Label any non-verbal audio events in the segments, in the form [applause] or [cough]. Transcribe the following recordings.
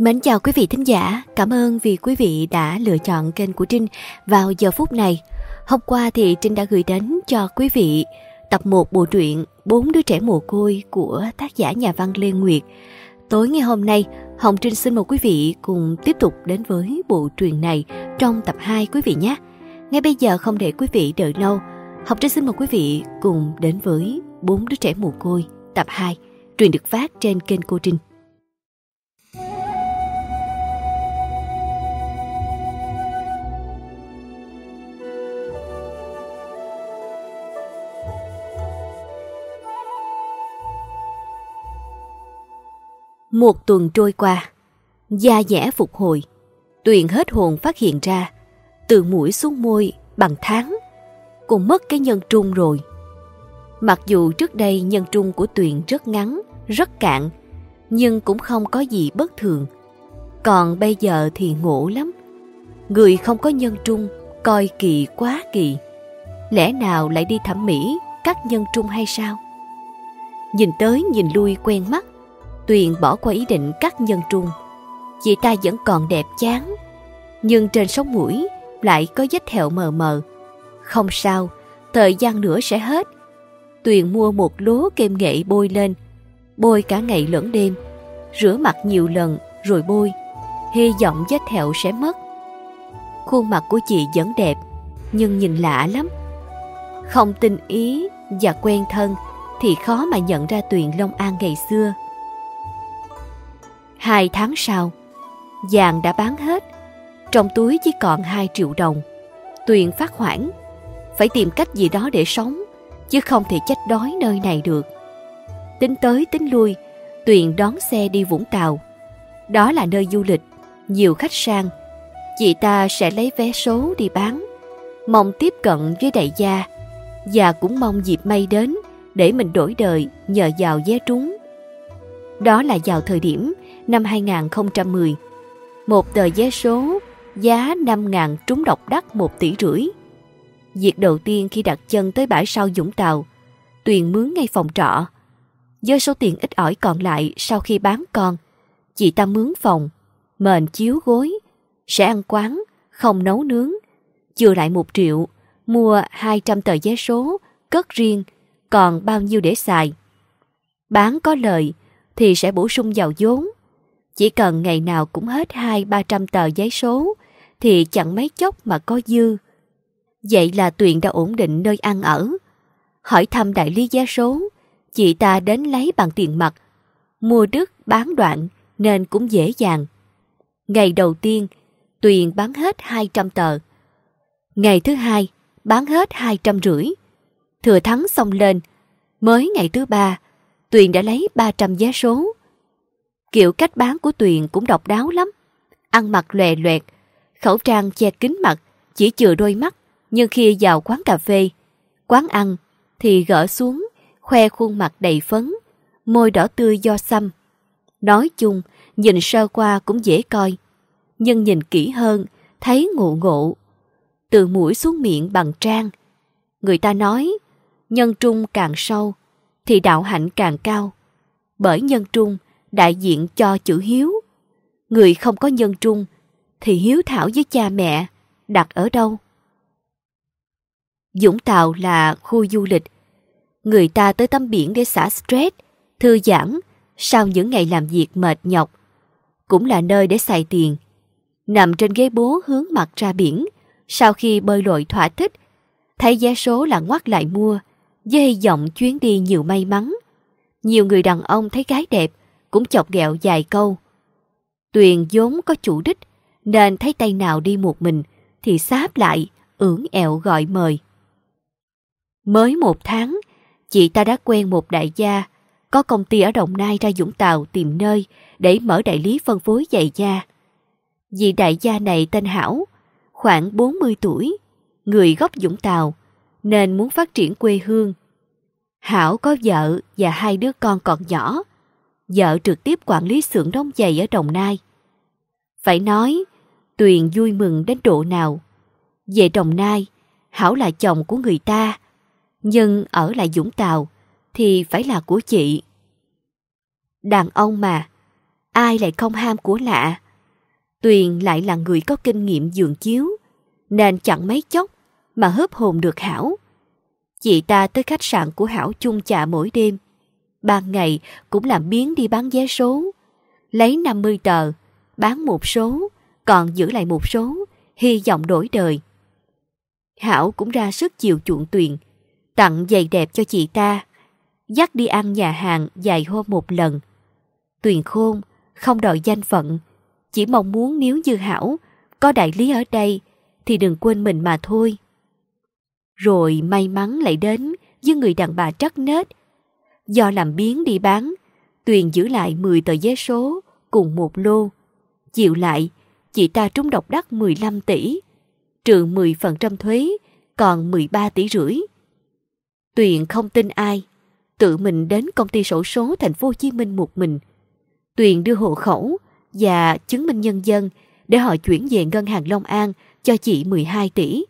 Mến chào quý vị thính giả, cảm ơn vì quý vị đã lựa chọn kênh của Trinh vào giờ phút này. Hôm qua thì Trinh đã gửi đến cho quý vị tập 1 bộ truyện Bốn đứa trẻ mồ côi của tác giả nhà văn Lê Nguyệt. Tối ngày hôm nay, Hồng Trinh xin mời quý vị cùng tiếp tục đến với bộ truyện này trong tập 2 quý vị nhé. Ngay bây giờ không để quý vị đợi lâu, Hồng Trinh xin mời quý vị cùng đến với Bốn đứa trẻ mồ côi tập 2, truyện được phát trên kênh Cô Trinh. Một tuần trôi qua, da dẻ phục hồi, Tuyền hết hồn phát hiện ra, từ mũi xuống môi bằng tháng, cũng mất cái nhân trung rồi. Mặc dù trước đây nhân trung của Tuyền rất ngắn, rất cạn, nhưng cũng không có gì bất thường. Còn bây giờ thì ngộ lắm. Người không có nhân trung, coi kỳ quá kỳ. Lẽ nào lại đi thẩm mỹ, cắt nhân trung hay sao? Nhìn tới nhìn lui quen mắt, Tuyền bỏ qua ý định cắt nhân trung. Chị ta vẫn còn đẹp chán, nhưng trên sống mũi lại có vết thẹo mờ mờ. Không sao, thời gian nữa sẽ hết. Tuyền mua một lố kem nghệ bôi lên, bôi cả ngày lẫn đêm, rửa mặt nhiều lần rồi bôi, hy vọng vết thẹo sẽ mất. Khuôn mặt của chị vẫn đẹp, nhưng nhìn lạ lắm. Không tin ý và quen thân thì khó mà nhận ra Tuyền Long An ngày xưa. Hai tháng sau, vàng đã bán hết, trong túi chỉ còn 2 triệu đồng. Tuyền phát hoảng, phải tìm cách gì đó để sống, chứ không thể chết đói nơi này được. Tính tới tính lui, Tuyền đón xe đi Vũng Tàu. Đó là nơi du lịch, nhiều khách sang. Chị ta sẽ lấy vé số đi bán, mong tiếp cận với đại gia và cũng mong dịp may đến để mình đổi đời nhờ vào vé trúng. Đó là vào thời điểm năm 2010. Một tờ vé số giá 5.000 trúng độc đắc 1 tỷ rưỡi. Việc đầu tiên khi đặt chân tới bãi sau Dũng Tàu, Tuyền mướn ngay phòng trọ. Với số tiền ít ỏi còn lại sau khi bán con, chị ta mướn phòng, mền chiếu gối, sẽ ăn quán, không nấu nướng, chừa lại một triệu, mua 200 tờ vé số, cất riêng, còn bao nhiêu để xài. Bán có lời thì sẽ bổ sung vào vốn, chỉ cần ngày nào cũng hết hai ba trăm tờ giấy số thì chẳng mấy chốc mà có dư. Vậy là Tuyền đã ổn định nơi ăn ở. Hỏi thăm đại lý giá số, chị ta đến lấy bằng tiền mặt. Mua đứt bán đoạn nên cũng dễ dàng. Ngày đầu tiên, Tuyền bán hết 200 tờ. Ngày thứ hai, bán hết hai trăm rưỡi. Thừa thắng xong lên, mới ngày thứ ba, Tuyền đã lấy 300 giá số. Kiểu cách bán của Tuyền cũng độc đáo lắm. Ăn mặc lòe loẹt, khẩu trang che kín mặt, chỉ chừa đôi mắt. Nhưng khi vào quán cà phê, quán ăn, thì gỡ xuống, khoe khuôn mặt đầy phấn, môi đỏ tươi do xăm. Nói chung, nhìn sơ qua cũng dễ coi. Nhưng nhìn kỹ hơn, thấy ngộ ngộ. Từ mũi xuống miệng bằng trang. Người ta nói, nhân trung càng sâu, thì đạo hạnh càng cao. Bởi nhân trung đại diện cho chữ hiếu. Người không có nhân trung thì hiếu thảo với cha mẹ đặt ở đâu? Dũng Tàu là khu du lịch. Người ta tới tắm biển để xả stress, thư giãn sau những ngày làm việc mệt nhọc. Cũng là nơi để xài tiền. Nằm trên ghế bố hướng mặt ra biển, sau khi bơi lội thỏa thích, thấy vé số là ngoắt lại mua, với hy vọng chuyến đi nhiều may mắn. Nhiều người đàn ông thấy gái đẹp, cũng chọc ghẹo vài câu. Tuyền vốn có chủ đích, nên thấy tay nào đi một mình thì sáp lại, ưỡn ẹo gọi mời. Mới một tháng, chị ta đã quen một đại gia, có công ty ở Đồng Nai ra Dũng Tàu tìm nơi để mở đại lý phân phối giày da. Vị đại gia này tên Hảo, khoảng 40 tuổi, người gốc Dũng Tàu, nên muốn phát triển quê hương. Hảo có vợ và hai đứa con còn nhỏ, vợ trực tiếp quản lý xưởng đóng giày ở Đồng Nai. Phải nói, Tuyền vui mừng đến độ nào. Về Đồng Nai, Hảo là chồng của người ta, nhưng ở lại Dũng Tàu thì phải là của chị. Đàn ông mà, ai lại không ham của lạ. Tuyền lại là người có kinh nghiệm giường chiếu, nên chẳng mấy chốc mà hớp hồn được Hảo. Chị ta tới khách sạn của Hảo chung chạ mỗi đêm. Ban ngày cũng làm biến đi bán vé số. Lấy 50 tờ, bán một số, còn giữ lại một số, hy vọng đổi đời. Hảo cũng ra sức chiều chuộng Tuyền, tặng giày đẹp cho chị ta, dắt đi ăn nhà hàng vài hôm một lần. Tuyền khôn, không đòi danh phận, chỉ mong muốn nếu như Hảo có đại lý ở đây thì đừng quên mình mà thôi. Rồi may mắn lại đến với người đàn bà trắc nết. Do làm biến đi bán, Tuyền giữ lại 10 tờ vé số cùng một lô. Chịu lại, chị ta trúng độc đắc 15 tỷ, trừ 10% thuế, còn 13 tỷ rưỡi. Tuyền không tin ai, tự mình đến công ty sổ số thành phố Hồ Chí Minh một mình. Tuyền đưa hộ khẩu và chứng minh nhân dân để họ chuyển về ngân hàng Long An cho chị 12 tỷ.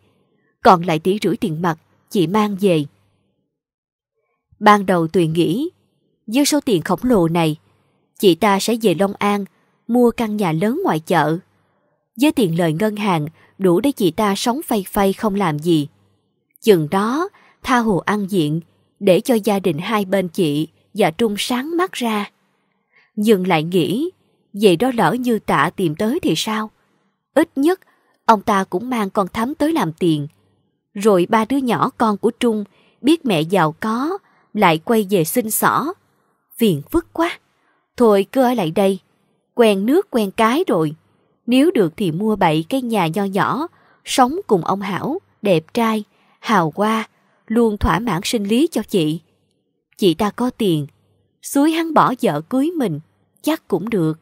Còn lại tỷ rưỡi tiền mặt chị mang về. Ban đầu Tuyền nghĩ, với số tiền khổng lồ này, chị ta sẽ về Long An mua căn nhà lớn ngoài chợ. Với tiền lời ngân hàng đủ để chị ta sống phay phay không làm gì. Chừng đó, tha hồ ăn diện để cho gia đình hai bên chị và Trung sáng mắt ra. Nhưng lại nghĩ, vậy đó lỡ như tạ tìm tới thì sao? Ít nhất, ông ta cũng mang con thắm tới làm tiền. Rồi ba đứa nhỏ con của Trung biết mẹ giàu có, lại quay về xin xỏ. Phiền phức quá. Thôi cứ ở lại đây, quen nước quen cái rồi. Nếu được thì mua bảy cái nhà nho nhỏ, sống cùng ông Hảo, đẹp trai, hào hoa, luôn thỏa mãn sinh lý cho chị. Chị ta có tiền, suối hắn bỏ vợ cưới mình, chắc cũng được.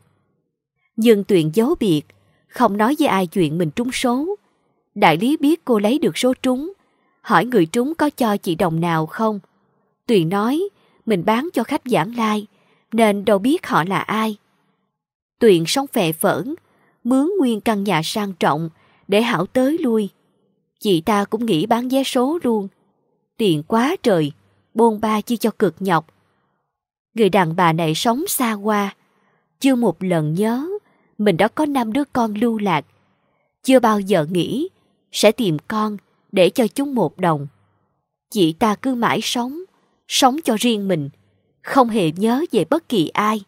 Nhưng Tuyền giấu biệt, không nói với ai chuyện mình trúng số. Đại lý biết cô lấy được số trúng, hỏi người trúng có cho chị đồng nào không. Tuyền nói mình bán cho khách giảng lai, nên đâu biết họ là ai. Tuyền sống phệ phởn, mướn nguyên căn nhà sang trọng để Hảo tới lui. Chị ta cũng nghĩ bán vé số luôn. Tiền quá trời, bôn ba chi cho cực nhọc. Người đàn bà này sống xa qua, chưa một lần nhớ mình đã có năm đứa con lưu lạc. Chưa bao giờ nghĩ sẽ tìm con để cho chúng một đồng. Chị ta cứ mãi sống, sống cho riêng mình, không hề nhớ về bất kỳ ai,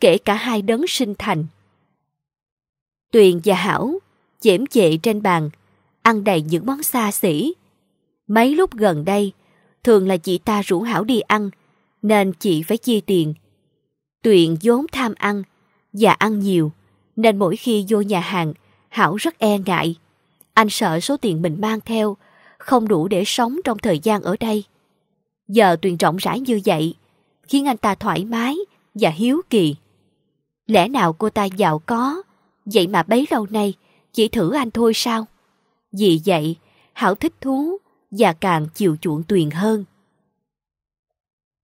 kể cả hai đấng sinh thành. Tuyền và Hảo chễm chệ trên bàn, ăn đầy những món xa xỉ. Mấy lúc gần đây, thường là chị ta rủ Hảo đi ăn, nên chị phải chia tiền. Tuyền vốn tham ăn và ăn nhiều, nên mỗi khi vô nhà hàng, Hảo rất e ngại. Anh sợ số tiền mình mang theo không đủ để sống trong thời gian ở đây. Giờ Tuyền rộng rãi như vậy, khiến anh ta thoải mái và hiếu kỳ. Lẽ nào cô ta giàu có, vậy mà bấy lâu nay chỉ thử anh thôi sao? Vì vậy, Hảo thích thú và càng chiều chuộng Tuyền hơn.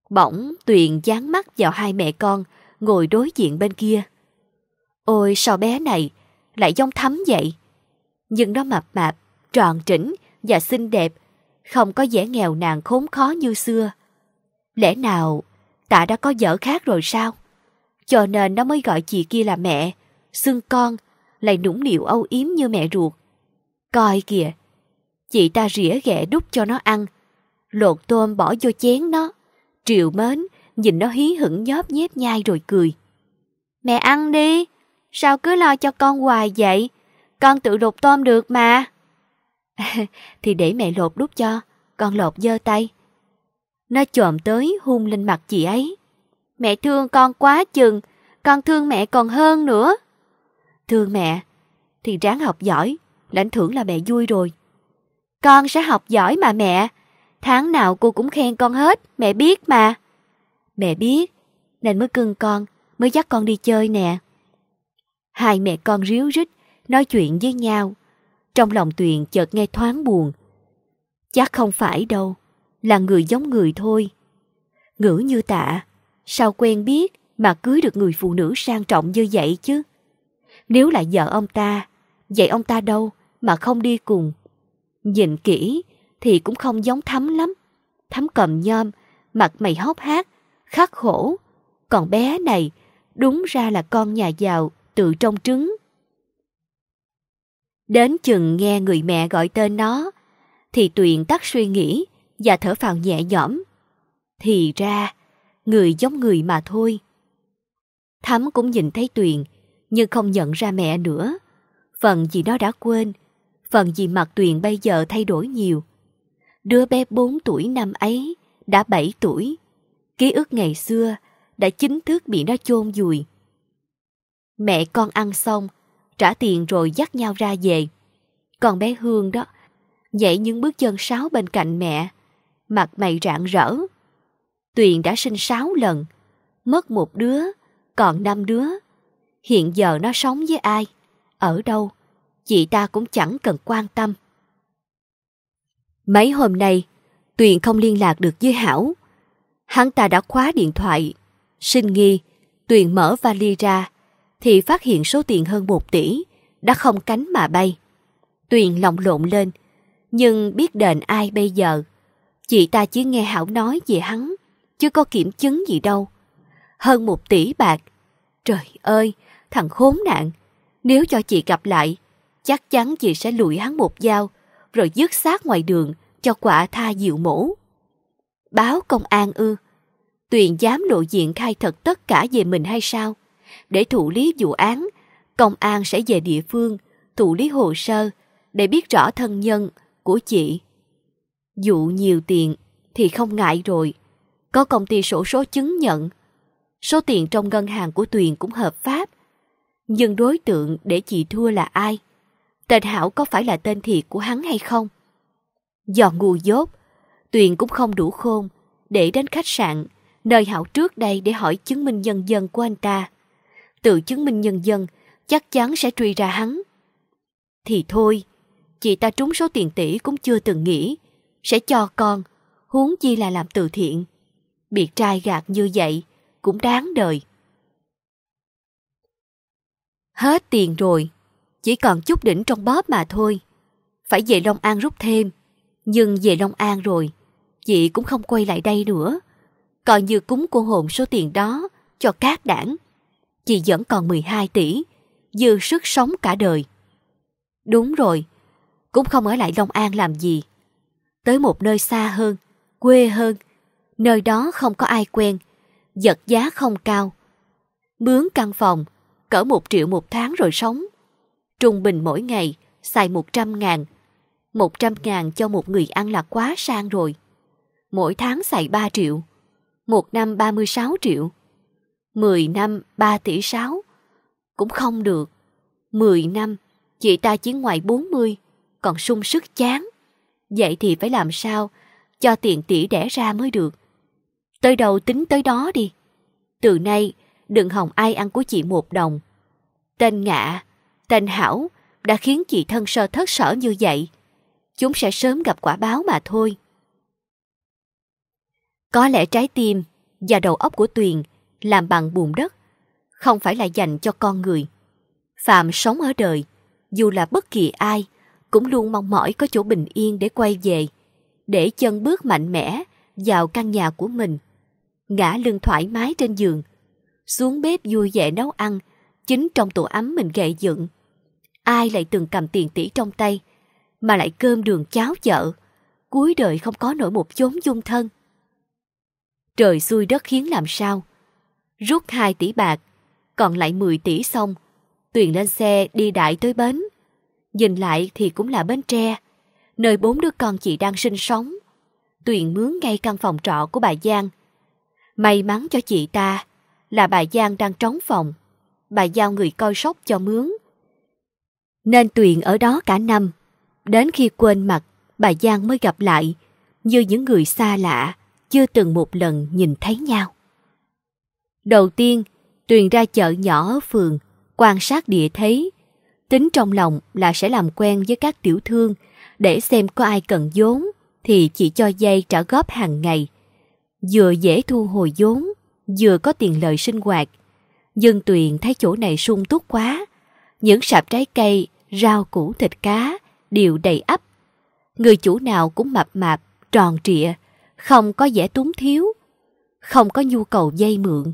Bỗng Tuyền dán mắt vào hai mẹ con ngồi đối diện bên kia. Ôi sao bé này lại giống thắm vậy? Nhưng nó mập mạp, tròn trĩnh và xinh đẹp, không có vẻ nghèo nàn khốn khó như xưa. Lẽ nào tạ đã có vợ khác rồi sao? Cho nên nó mới gọi chị kia là mẹ, xưng con, lại nũng nịu âu yếm như mẹ ruột. Coi kìa, chị ta rỉa ghẹ đút cho nó ăn, lột tôm bỏ vô chén nó, triệu mến, nhìn nó hí hửng nhóp nhép nhai rồi cười. Mẹ ăn đi, sao cứ lo cho con hoài vậy? Con tự lột tôm được mà. [laughs] thì để mẹ lột đút cho, con lột dơ tay. Nó chồm tới hung lên mặt chị ấy. Mẹ thương con quá chừng, con thương mẹ còn hơn nữa. Thương mẹ, thì ráng học giỏi, lãnh thưởng là mẹ vui rồi. Con sẽ học giỏi mà mẹ, tháng nào cô cũng khen con hết, mẹ biết mà. Mẹ biết, nên mới cưng con, mới dắt con đi chơi nè. Hai mẹ con ríu rít, nói chuyện với nhau. Trong lòng Tuyền chợt nghe thoáng buồn. Chắc không phải đâu, là người giống người thôi. Ngữ như tạ, sao quen biết mà cưới được người phụ nữ sang trọng như vậy chứ? Nếu là vợ ông ta, vậy ông ta đâu mà không đi cùng? Nhìn kỹ thì cũng không giống thắm lắm. Thắm cầm nhom, mặt mày hốc hác, khắc khổ. Còn bé này, đúng ra là con nhà giàu tự trong trứng. Đến chừng nghe người mẹ gọi tên nó, thì Tuyền tắt suy nghĩ và thở phào nhẹ nhõm. Thì ra, người giống người mà thôi. Thắm cũng nhìn thấy Tuyền, nhưng không nhận ra mẹ nữa. Phần gì nó đã quên, phần gì mặt Tuyền bây giờ thay đổi nhiều. Đứa bé 4 tuổi năm ấy đã 7 tuổi. Ký ức ngày xưa đã chính thức bị nó chôn vùi. Mẹ con ăn xong, trả tiền rồi dắt nhau ra về. Còn bé Hương đó, nhảy những bước chân sáo bên cạnh mẹ, mặt mày rạng rỡ. Tuyền đã sinh sáu lần, mất một đứa, còn năm đứa. Hiện giờ nó sống với ai, ở đâu, chị ta cũng chẳng cần quan tâm. Mấy hôm nay, Tuyền không liên lạc được với Hảo. Hắn ta đã khóa điện thoại. Sinh nghi, Tuyền mở vali ra, thì phát hiện số tiền hơn một tỷ, đã không cánh mà bay. Tuyền lòng lộn lên, nhưng biết đền ai bây giờ. Chị ta chỉ nghe Hảo nói về hắn, chứ có kiểm chứng gì đâu. Hơn một tỷ bạc. Trời ơi, thằng khốn nạn. Nếu cho chị gặp lại, chắc chắn chị sẽ lùi hắn một dao, rồi dứt xác ngoài đường cho quả tha diệu mổ. Báo công an ư? Tuyền dám lộ diện khai thật tất cả về mình hay sao? Để thụ lý vụ án, công an sẽ về địa phương, thụ lý hồ sơ, để biết rõ thân nhân của chị. Dụ nhiều tiền thì không ngại rồi. Có công ty sổ số chứng nhận. Số tiền trong ngân hàng của Tuyền cũng hợp pháp. Nhưng đối tượng để chị thua là ai? Tên Hảo có phải là tên thiệt của hắn hay không? Do ngu dốt, Tuyền cũng không đủ khôn để đến khách sạn nơi Hảo trước đây để hỏi chứng minh nhân dân của anh ta. Tự chứng minh nhân dân chắc chắn sẽ truy ra hắn. Thì thôi, chị ta trúng số tiền tỷ cũng chưa từng nghĩ sẽ cho con, huống chi là làm từ thiện. Biệt trai gạt như vậy cũng đáng đời. Hết tiền rồi, chỉ còn chút đỉnh trong bóp mà thôi. Phải về Long An rút thêm, nhưng về Long An rồi, chị cũng không quay lại đây nữa. Coi như cúng cô hồn số tiền đó cho các đảng. Chị vẫn còn 12 tỷ, dư sức sống cả đời. Đúng rồi, cũng không ở lại Long An làm gì. Tới một nơi xa hơn, quê hơn, nơi đó không có ai quen, vật giá không cao. Mướn căn phòng, cỡ một triệu một tháng rồi sống. Trung bình mỗi ngày, xài một trăm ngàn. Một trăm ngàn cho một người ăn là quá sang rồi. Mỗi tháng xài ba triệu. Một năm ba mươi sáu triệu. Mười năm ba tỷ sáu. Cũng không được. Mười năm, chị ta chỉ ngoài bốn mươi còn sung sức chán. Vậy thì phải làm sao cho tiền tỷ đẻ ra mới được. Tới đầu tính tới đó đi. Từ nay, đừng hòng ai ăn của chị một đồng. Tên Ngạ, tên Hảo đã khiến chị thân sơ thất sở như vậy. Chúng sẽ sớm gặp quả báo mà thôi. Có lẽ trái tim và đầu óc của Tuyền làm bằng bùn đất, không phải là dành cho con người. Phạm sống ở đời, dù là bất kỳ ai, cũng luôn mong mỏi có chỗ bình yên để quay về, để chân bước mạnh mẽ vào căn nhà của mình, ngã lưng thoải mái trên giường, xuống bếp vui vẻ nấu ăn, chính trong tổ ấm mình gậy dựng. Ai lại từng cầm tiền tỷ trong tay, mà lại cơm đường cháo chợ, cuối đời không có nổi một chốn dung thân. Trời xui đất khiến làm sao? Rút 2 tỷ bạc, còn lại 10 tỷ xong, Tuyền lên xe đi đại tới bến. Nhìn lại thì cũng là Bến Tre, nơi bốn đứa con chị đang sinh sống. Tuyền mướn ngay căn phòng trọ của bà Giang. May mắn cho chị ta là bà Giang đang trống phòng. Bà giao người coi sóc cho mướn. Nên Tuyền ở đó cả năm. Đến khi quên mặt, bà Giang mới gặp lại, như những người xa lạ, chưa từng một lần nhìn thấy nhau. Đầu tiên, Tuyền ra chợ nhỏ ở phường, quan sát địa thế, tính trong lòng là sẽ làm quen với các tiểu thương để xem có ai cần vốn thì chỉ cho dây trả góp hàng ngày. Vừa dễ thu hồi vốn, vừa có tiền lợi sinh hoạt. dân Tuyền thấy chỗ này sung túc quá. Những sạp trái cây, rau củ thịt cá đều đầy ắp. Người chủ nào cũng mập mạp, tròn trịa, không có vẻ túng thiếu, không có nhu cầu dây mượn.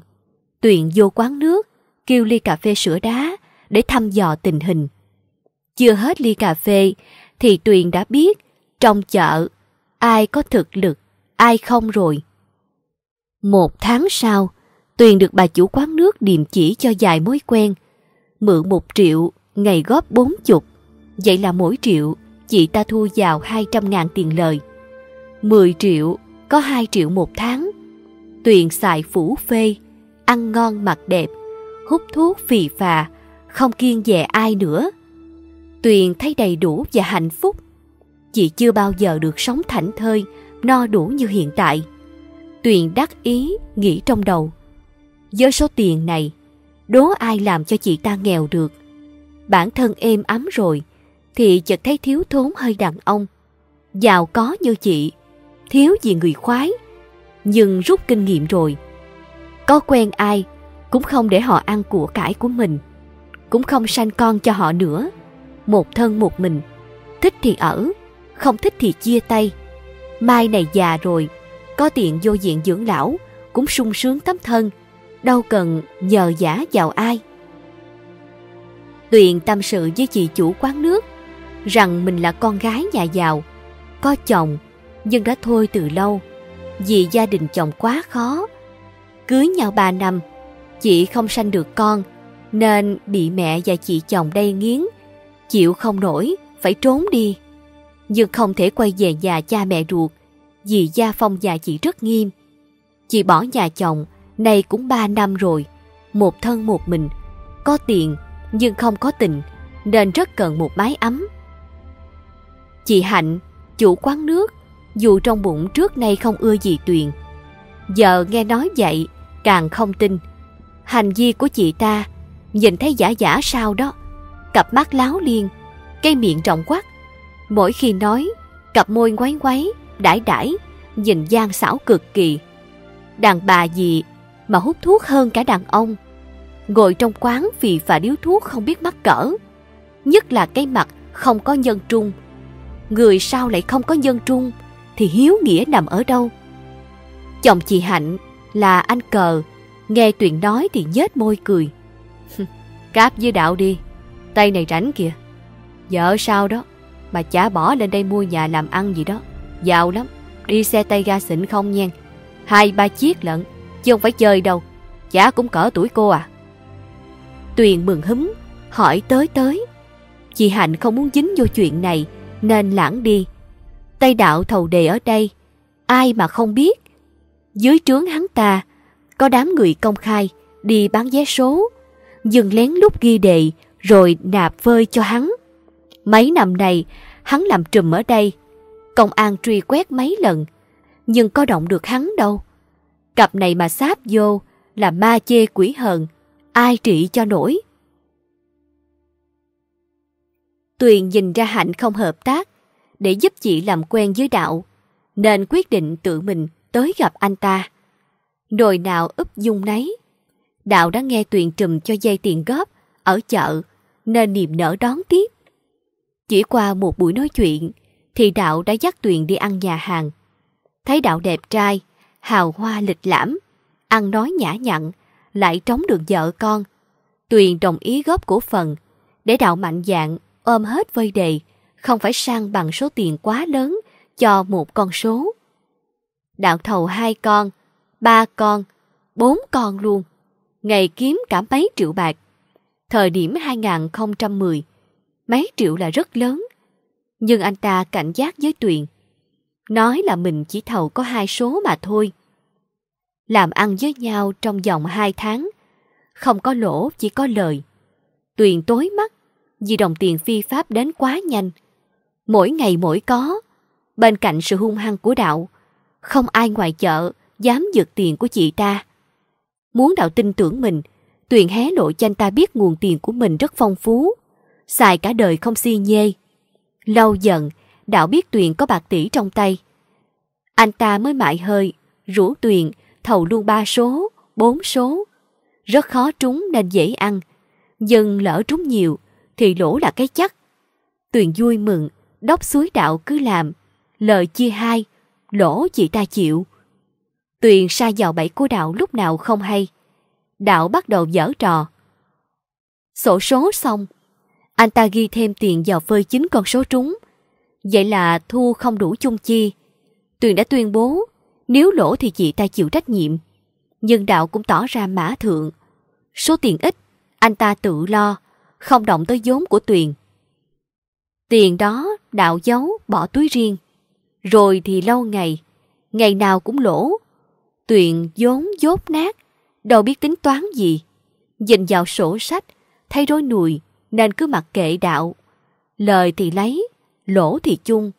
Tuyền vô quán nước, kêu ly cà phê sữa đá để thăm dò tình hình. Chưa hết ly cà phê thì Tuyền đã biết trong chợ ai có thực lực, ai không rồi. Một tháng sau, Tuyền được bà chủ quán nước điềm chỉ cho dài mối quen. Mượn một triệu, ngày góp bốn chục. Vậy là mỗi triệu, chị ta thu vào hai trăm ngàn tiền lời. Mười triệu, có hai triệu một tháng. Tuyền xài phủ phê, ăn ngon mặc đẹp, hút thuốc phì phà, không kiêng dè ai nữa. Tuyền thấy đầy đủ và hạnh phúc. Chị chưa bao giờ được sống thảnh thơi, no đủ như hiện tại. Tuyền đắc ý nghĩ trong đầu. Với số tiền này, đố ai làm cho chị ta nghèo được. Bản thân êm ấm rồi, thì chợt thấy thiếu thốn hơi đàn ông. Giàu có như chị, thiếu gì người khoái. Nhưng rút kinh nghiệm rồi. Có quen ai, cũng không để họ ăn của cải của mình. Cũng không sanh con cho họ nữa. Một thân một mình, thích thì ở, không thích thì chia tay. Mai này già rồi, có tiền vô diện dưỡng lão, cũng sung sướng tấm thân, đâu cần nhờ giả vào ai. Tuyền tâm sự với chị chủ quán nước rằng mình là con gái nhà giàu, có chồng nhưng đã thôi từ lâu vì gia đình chồng quá khó. Cưới nhau ba năm, chị không sanh được con nên bị mẹ và chị chồng đây nghiến, chịu không nổi, phải trốn đi. Nhưng không thể quay về nhà cha mẹ ruột vì gia phong nhà chị rất nghiêm. Chị bỏ nhà chồng, nay cũng ba năm rồi, một thân một mình, có tiền nhưng không có tình, nên rất cần một mái ấm. Chị Hạnh, chủ quán nước, dù trong bụng trước nay không ưa gì Tuyền. Giờ nghe nói vậy, càng không tin. Hành vi của chị ta, nhìn thấy giả giả sao đó, cặp mắt láo liên, cây miệng rộng quắc. Mỗi khi nói, cặp môi ngoáy ngoáy, đãi đãi, nhìn gian xảo cực kỳ. Đàn bà gì mà hút thuốc hơn cả đàn ông. Ngồi trong quán vì phà điếu thuốc không biết mắc cỡ. Nhất là cái mặt không có nhân trung. Người sao lại không có nhân trung thì hiếu nghĩa nằm ở đâu? Chồng chị Hạnh là anh cờ, nghe Tuyền nói thì nhếch môi cười. [laughs] Cáp với đạo đi, tay này rảnh kìa. Vợ sao đó, mà chả bỏ lên đây mua nhà làm ăn gì đó. Giàu lắm, đi xe tay ga xịn không nha. Hai ba chiếc lận, chứ không phải chơi đâu. Chả cũng cỡ tuổi cô à. Tuyền mừng húm, hỏi tới tới. Chị Hạnh không muốn dính vô chuyện này, nên lãng đi. Tây đạo thầu đề ở đây, ai mà không biết. Dưới trướng hắn ta, có đám người công khai, đi bán vé số, dừng lén lút ghi đề, rồi nạp vơi cho hắn. Mấy năm này, hắn làm trùm ở đây. Công an truy quét mấy lần, nhưng có động được hắn đâu. Cặp này mà sáp vô là ma chê quỷ hờn, ai trị cho nổi. Tuyền nhìn ra Hạnh không hợp tác, để giúp chị làm quen với đạo, nên quyết định tự mình tới gặp anh ta. Đồi nào úp dung nấy. Đạo đã nghe Tuyền trùm cho dây tiền góp ở chợ, nên niềm nở đón tiếp. Chỉ qua một buổi nói chuyện, thì Đạo đã dắt Tuyền đi ăn nhà hàng. Thấy Đạo đẹp trai, hào hoa lịch lãm, ăn nói nhã nhặn, lại trống được vợ con. Tuyền đồng ý góp cổ phần, để Đạo mạnh dạng ôm hết vơi đề, không phải sang bằng số tiền quá lớn cho một con số. Đạo thầu hai con, ba con, bốn con luôn, ngày kiếm cả mấy triệu bạc. Thời điểm 2010, mấy triệu là rất lớn. Nhưng anh ta cảnh giác với Tuyền. Nói là mình chỉ thầu có hai số mà thôi. Làm ăn với nhau trong vòng hai tháng, không có lỗ chỉ có lời. Tuyền tối mắt vì đồng tiền phi pháp đến quá nhanh mỗi ngày mỗi có. Bên cạnh sự hung hăng của đạo, không ai ngoài chợ dám giật tiền của chị ta. Muốn đạo tin tưởng mình, Tuyền hé lộ cho anh ta biết nguồn tiền của mình rất phong phú, xài cả đời không si nhê. Lâu dần, đạo biết Tuyền có bạc tỷ trong tay. Anh ta mới mại hơi, rủ Tuyền thầu luôn ba số, bốn số. Rất khó trúng nên dễ ăn, nhưng lỡ trúng nhiều thì lỗ là cái chắc. Tuyền vui mừng, đốc suối đạo cứ làm, lời chia hai, lỗ chị ta chịu. Tuyền sai vào bẫy của đạo lúc nào không hay. Đạo bắt đầu dở trò, Sổ số xong, anh ta ghi thêm tiền vào phơi chính con số trúng. Vậy là thu không đủ chung chi. Tuyền đã tuyên bố, nếu lỗ thì chị ta chịu trách nhiệm. Nhưng Đạo cũng tỏ ra mã thượng. Số tiền ít, anh ta tự lo, không động tới vốn của Tuyền. Tiền đó Đạo giấu bỏ túi riêng. Rồi thì lâu ngày, ngày nào cũng lỗ. Tuyền vốn dốt nát, đâu biết tính toán gì. Nhìn vào sổ sách, thấy rối nùi nên cứ mặc kệ đạo. Lời thì lấy, lỗ thì chung.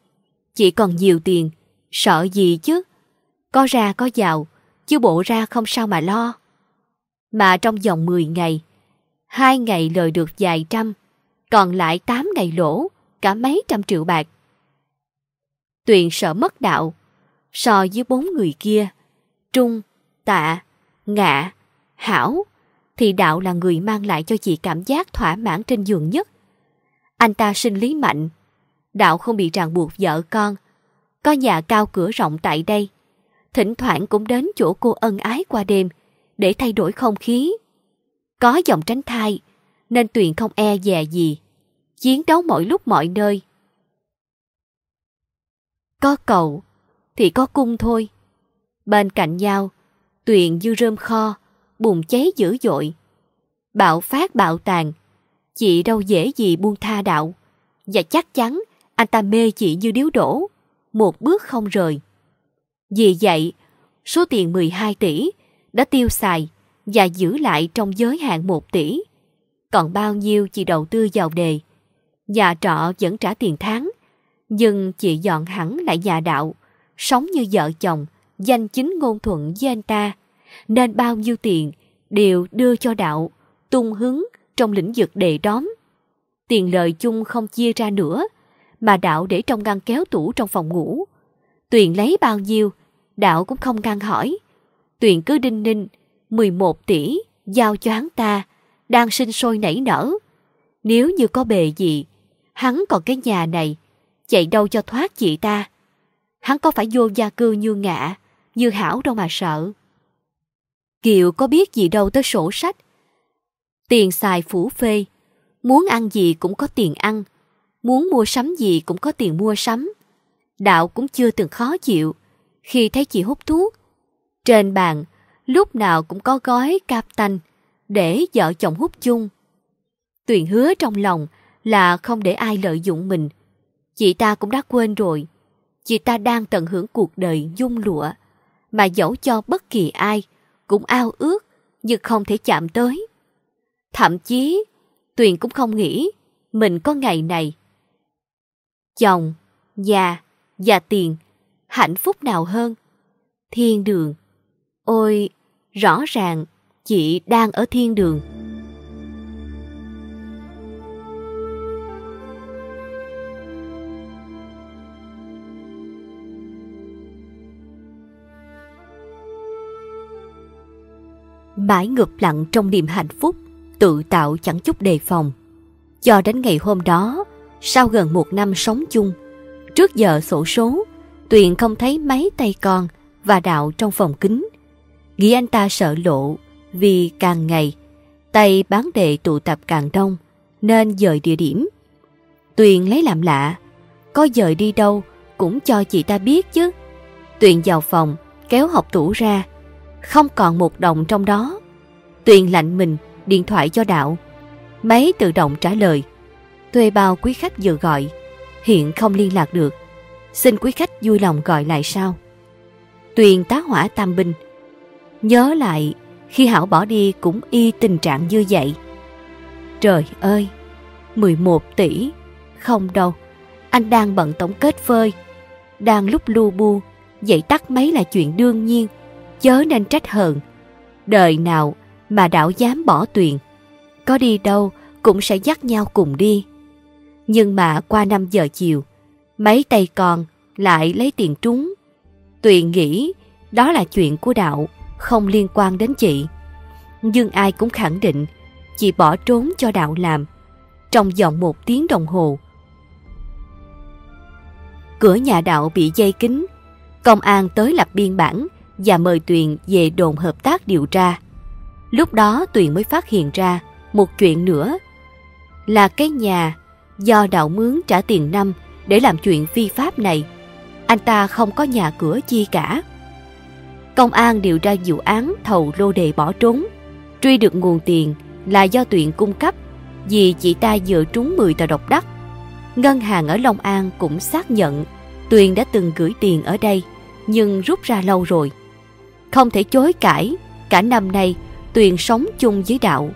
Chỉ còn nhiều tiền, sợ gì chứ? Có ra có vào, chứ bộ ra không sao mà lo. Mà trong vòng 10 ngày, hai ngày lời được vài trăm, còn lại 8 ngày lỗ, cả mấy trăm triệu bạc. Tuyền sợ mất đạo, so với bốn người kia, Trung, Tạ, Ngạ, Hảo, thì đạo là người mang lại cho chị cảm giác thỏa mãn trên giường nhất. Anh ta sinh lý mạnh, đạo không bị ràng buộc vợ con, có nhà cao cửa rộng tại đây. Thỉnh thoảng cũng đến chỗ cô ân ái qua đêm để thay đổi không khí. Có dòng tránh thai nên Tuyền không e dè gì, chiến đấu mọi lúc mọi nơi. Có cậu thì có cung thôi. Bên cạnh nhau, Tuyền như rơm kho, bùng cháy dữ dội. Bạo phát bạo tàn, chị đâu dễ gì buông tha đạo. Và chắc chắn anh ta mê chị như điếu đổ, một bước không rời. Vì vậy, số tiền 12 tỷ đã tiêu xài và giữ lại trong giới hạn 1 tỷ. Còn bao nhiêu chị đầu tư vào đề. Nhà trọ vẫn trả tiền tháng, nhưng chị dọn hẳn lại nhà đạo, sống như vợ chồng, danh chính ngôn thuận với anh ta nên bao nhiêu tiền đều đưa cho đạo, tung hứng trong lĩnh vực đề đóm. Tiền lời chung không chia ra nữa, mà đạo để trong ngăn kéo tủ trong phòng ngủ. Tuyền lấy bao nhiêu, đạo cũng không ngăn hỏi. Tuyền cứ đinh ninh, 11 tỷ, giao cho hắn ta, đang sinh sôi nảy nở. Nếu như có bề gì, hắn còn cái nhà này, chạy đâu cho thoát chị ta. Hắn có phải vô gia cư như ngạ, như hảo đâu mà sợ. Kiều có biết gì đâu tới sổ sách. Tiền xài phủ phê, muốn ăn gì cũng có tiền ăn, muốn mua sắm gì cũng có tiền mua sắm. Đạo cũng chưa từng khó chịu khi thấy chị hút thuốc. Trên bàn, lúc nào cũng có gói cáp tanh để vợ chồng hút chung. Tuyền hứa trong lòng là không để ai lợi dụng mình. Chị ta cũng đã quên rồi. Chị ta đang tận hưởng cuộc đời dung lụa, mà dẫu cho bất kỳ ai cũng ao ước nhưng không thể chạm tới. Thậm chí, Tuyền cũng không nghĩ mình có ngày này. Chồng, nhà, và tiền, hạnh phúc nào hơn? Thiên đường. Ôi, rõ ràng chị đang ở thiên đường. Mãi ngược lặng trong niềm hạnh phúc, tự tạo chẳng chút đề phòng. Cho đến ngày hôm đó, sau gần một năm sống chung, trước giờ sổ số, Tuyền không thấy mấy tay con và đạo trong phòng kính. Nghĩ anh ta sợ lộ vì càng ngày, tay bán đệ tụ tập càng đông, nên dời địa điểm. Tuyền lấy làm lạ, có dời đi đâu cũng cho chị ta biết chứ. Tuyền vào phòng, kéo hộp tủ ra, không còn một đồng trong đó. Tuyền lạnh mình, điện thoại cho đạo. Máy tự động trả lời. Thuê bao quý khách vừa gọi, hiện không liên lạc được. Xin quý khách vui lòng gọi lại sau. Tuyền tá hỏa tam binh. Nhớ lại, khi Hảo bỏ đi cũng y tình trạng như vậy. Trời ơi, 11 tỷ, không đâu, anh đang bận tổng kết phơi. Đang lúc lu bu, dậy tắt máy là chuyện đương nhiên chớ nên trách hờn. Đời nào mà đảo dám bỏ tuyền, có đi đâu cũng sẽ dắt nhau cùng đi. Nhưng mà qua 5 giờ chiều, mấy tay con lại lấy tiền trúng. Tuyền nghĩ đó là chuyện của đạo, không liên quan đến chị. Nhưng ai cũng khẳng định chị bỏ trốn cho đạo làm. Trong vòng một tiếng đồng hồ, cửa nhà đạo bị dây kính. Công an tới lập biên bản và mời Tuyền về đồn hợp tác điều tra. Lúc đó Tuyền mới phát hiện ra một chuyện nữa, là cái nhà do đạo mướn trả tiền năm để làm chuyện vi pháp này. Anh ta không có nhà cửa chi cả. Công an điều tra vụ án thầu lô đề bỏ trốn. Truy được nguồn tiền là do Tuyền cung cấp, vì chị ta vừa trúng 10 tờ độc đắc. Ngân hàng ở Long An cũng xác nhận Tuyền đã từng gửi tiền ở đây, nhưng rút ra lâu rồi. Không thể chối cãi, cả năm nay Tuyền sống chung với đạo,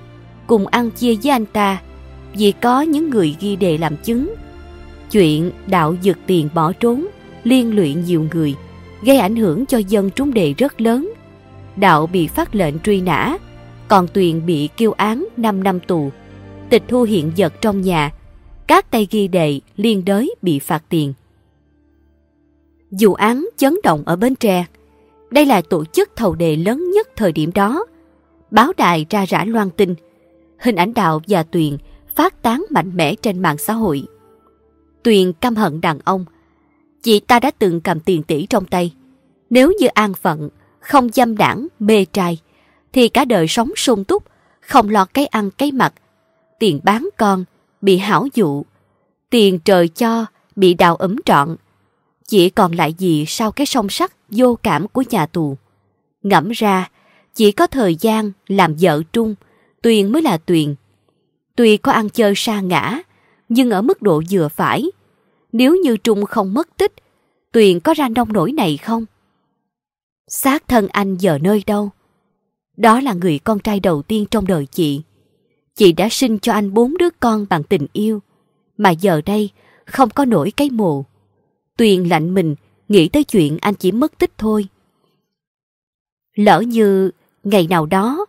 cùng ăn chia với anh ta vì có những người ghi đề làm chứng. Chuyện đạo giật tiền bỏ trốn, liên lụy nhiều người, gây ảnh hưởng cho dân trúng đề rất lớn. Đạo bị phát lệnh truy nã, còn Tuyền bị kêu án 5 năm tù. Tịch thu hiện vật trong nhà, các tay ghi đề liên đới bị phạt tiền. Vụ án chấn động ở Bến Tre. Đây là tổ chức thầu đề lớn nhất thời điểm đó. Báo đài ra rã loan tin, hình ảnh đạo và Tuyền phát tán mạnh mẽ trên mạng xã hội. Tuyền căm hận đàn ông. Chị ta đã từng cầm tiền tỷ trong tay. Nếu như an phận, không dâm đảng, mê trai, thì cả đời sống sung túc, không lo cái ăn cái mặc. Tiền bán con, bị hảo dụ. Tiền trời cho, bị đào ấm trọn. Chỉ còn lại gì sau cái song sắt vô cảm của nhà tù. Ngẫm ra, chỉ có thời gian làm vợ trung, Tuyền mới là Tuyền. Tuy có ăn chơi sa ngã, nhưng ở mức độ vừa phải. Nếu như Trung không mất tích, Tuyền có ra nông nổi này không? Xác thân anh giờ nơi đâu? Đó là người con trai đầu tiên trong đời chị. Chị đã sinh cho anh bốn đứa con bằng tình yêu, mà giờ đây không có nổi cái mồ. Tuyền lạnh mình nghĩ tới chuyện anh chỉ mất tích thôi. Lỡ như ngày nào đó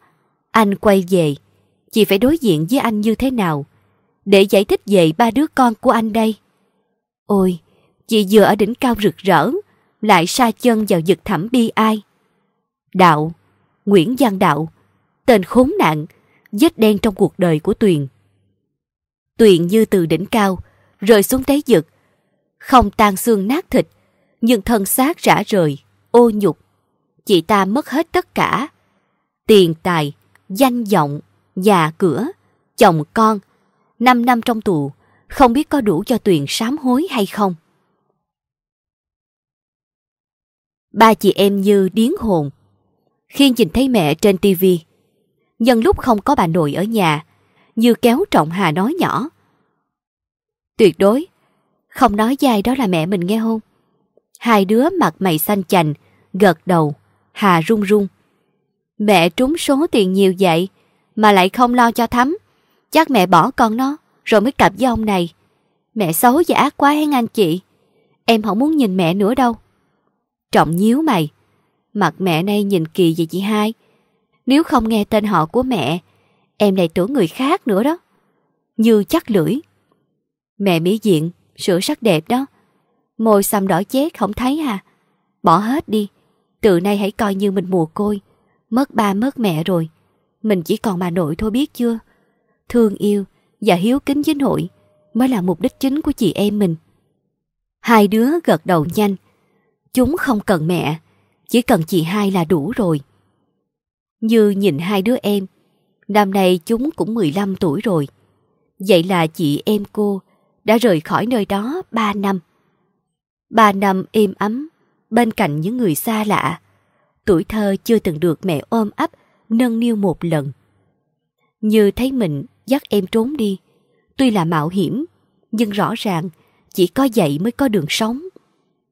anh quay về chị phải đối diện với anh như thế nào để giải thích về ba đứa con của anh đây? Ôi, chị vừa ở đỉnh cao rực rỡ, lại sa chân vào vực thẳm bi ai. Đạo, Nguyễn Giang Đạo, tên khốn nạn, vết đen trong cuộc đời của Tuyền. Tuyền như từ đỉnh cao, rơi xuống đáy vực, không tan xương nát thịt, nhưng thân xác rã rời, ô nhục. Chị ta mất hết tất cả. Tiền tài, danh vọng, nhà cửa, chồng con, năm năm trong tù, không biết có đủ cho Tuyền sám hối hay không. Ba chị em như điến hồn. Khi nhìn thấy mẹ trên tivi, nhân lúc không có bà nội ở nhà, như kéo Trọng Hà nói nhỏ. Tuyệt đối, không nói dài đó là mẹ mình nghe không? Hai đứa mặt mày xanh chành, gật đầu, Hà run run. Mẹ trúng số tiền nhiều vậy, mà lại không lo cho thắm. Chắc mẹ bỏ con nó, rồi mới cặp với ông này. Mẹ xấu và ác quá hen anh chị. Em không muốn nhìn mẹ nữa đâu. Trọng nhíu mày. Mặt mẹ này nhìn kỳ vậy chị hai. Nếu không nghe tên họ của mẹ, em lại tưởng người khác nữa đó. Như chắc lưỡi. Mẹ mỹ diện, sửa sắc đẹp đó. Môi xăm đỏ chết không thấy à. Bỏ hết đi. Từ nay hãy coi như mình mồ côi. Mất ba, mất mẹ rồi. Mình chỉ còn bà nội thôi biết chưa Thương yêu và hiếu kính với nội Mới là mục đích chính của chị em mình Hai đứa gật đầu nhanh Chúng không cần mẹ, Chỉ cần chị hai là đủ rồi Như nhìn hai đứa em, Năm nay chúng cũng 15 tuổi rồi Vậy là chị em cô đã rời khỏi nơi đó 3 năm Ba năm êm ấm Bên cạnh những người xa lạ Tuổi thơ chưa từng được mẹ ôm ấp nâng niu một lần. Như thấy mình dắt em trốn đi, tuy là mạo hiểm, nhưng rõ ràng chỉ có vậy mới có đường sống.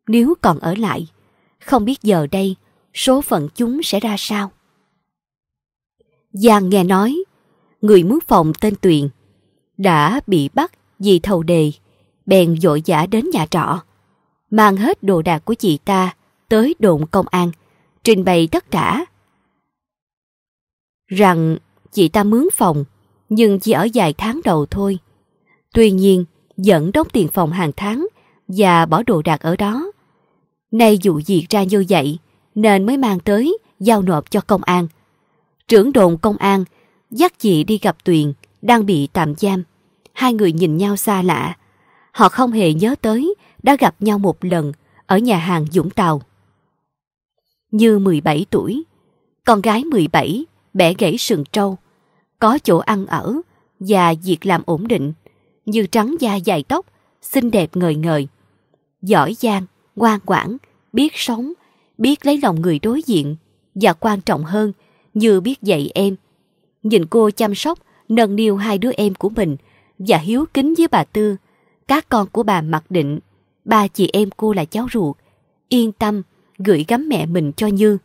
Nếu còn ở lại, không biết giờ đây số phận chúng sẽ ra sao. Giang nghe nói, người mướn phòng tên Tuyền đã bị bắt vì thầu đề, bèn dội giả đến nhà trọ, mang hết đồ đạc của chị ta tới đồn công an, trình bày tất cả rằng chị ta mướn phòng, nhưng chỉ ở vài tháng đầu thôi. Tuy nhiên, vẫn đóng tiền phòng hàng tháng và bỏ đồ đạc ở đó. Nay vụ việc ra như vậy, nên mới mang tới giao nộp cho công an. Trưởng đồn công an dắt chị đi gặp Tuyền, đang bị tạm giam. Hai người nhìn nhau xa lạ. Họ không hề nhớ tới đã gặp nhau một lần ở nhà hàng Dũng Tàu. Như 17 tuổi, con gái 17 bẻ gãy sừng trâu, có chỗ ăn ở, và việc làm ổn định, như trắng da dài tóc, xinh đẹp ngời ngời. Giỏi giang, ngoan ngoãn, biết sống, biết lấy lòng người đối diện, và quan trọng hơn, như biết dạy em. Nhìn cô chăm sóc, nâng niu hai đứa em của mình và hiếu kính với bà Tư. Các con của bà mặc định, ba chị em cô là cháu ruột. Yên tâm, gửi gắm mẹ mình cho Như.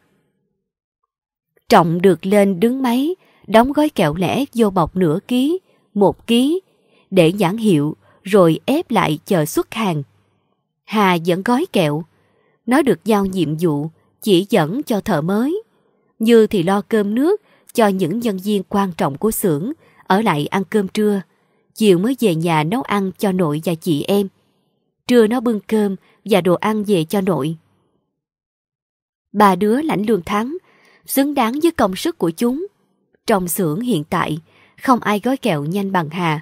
Trọng được lên đứng máy, đóng gói kẹo lẻ vô bọc nửa ký, một ký, để nhãn hiệu, rồi ép lại chờ xuất hàng. Hà dẫn gói kẹo. Nó được giao nhiệm vụ, chỉ dẫn cho thợ mới. Như thì lo cơm nước cho những nhân viên quan trọng của xưởng ở lại ăn cơm trưa. Chiều mới về nhà nấu ăn cho nội và chị em. Trưa nó bưng cơm và đồ ăn về cho nội. Ba đứa lãnh lương tháng, xứng đáng với công sức của chúng. Trong xưởng hiện tại, không ai gói kẹo nhanh bằng Hà.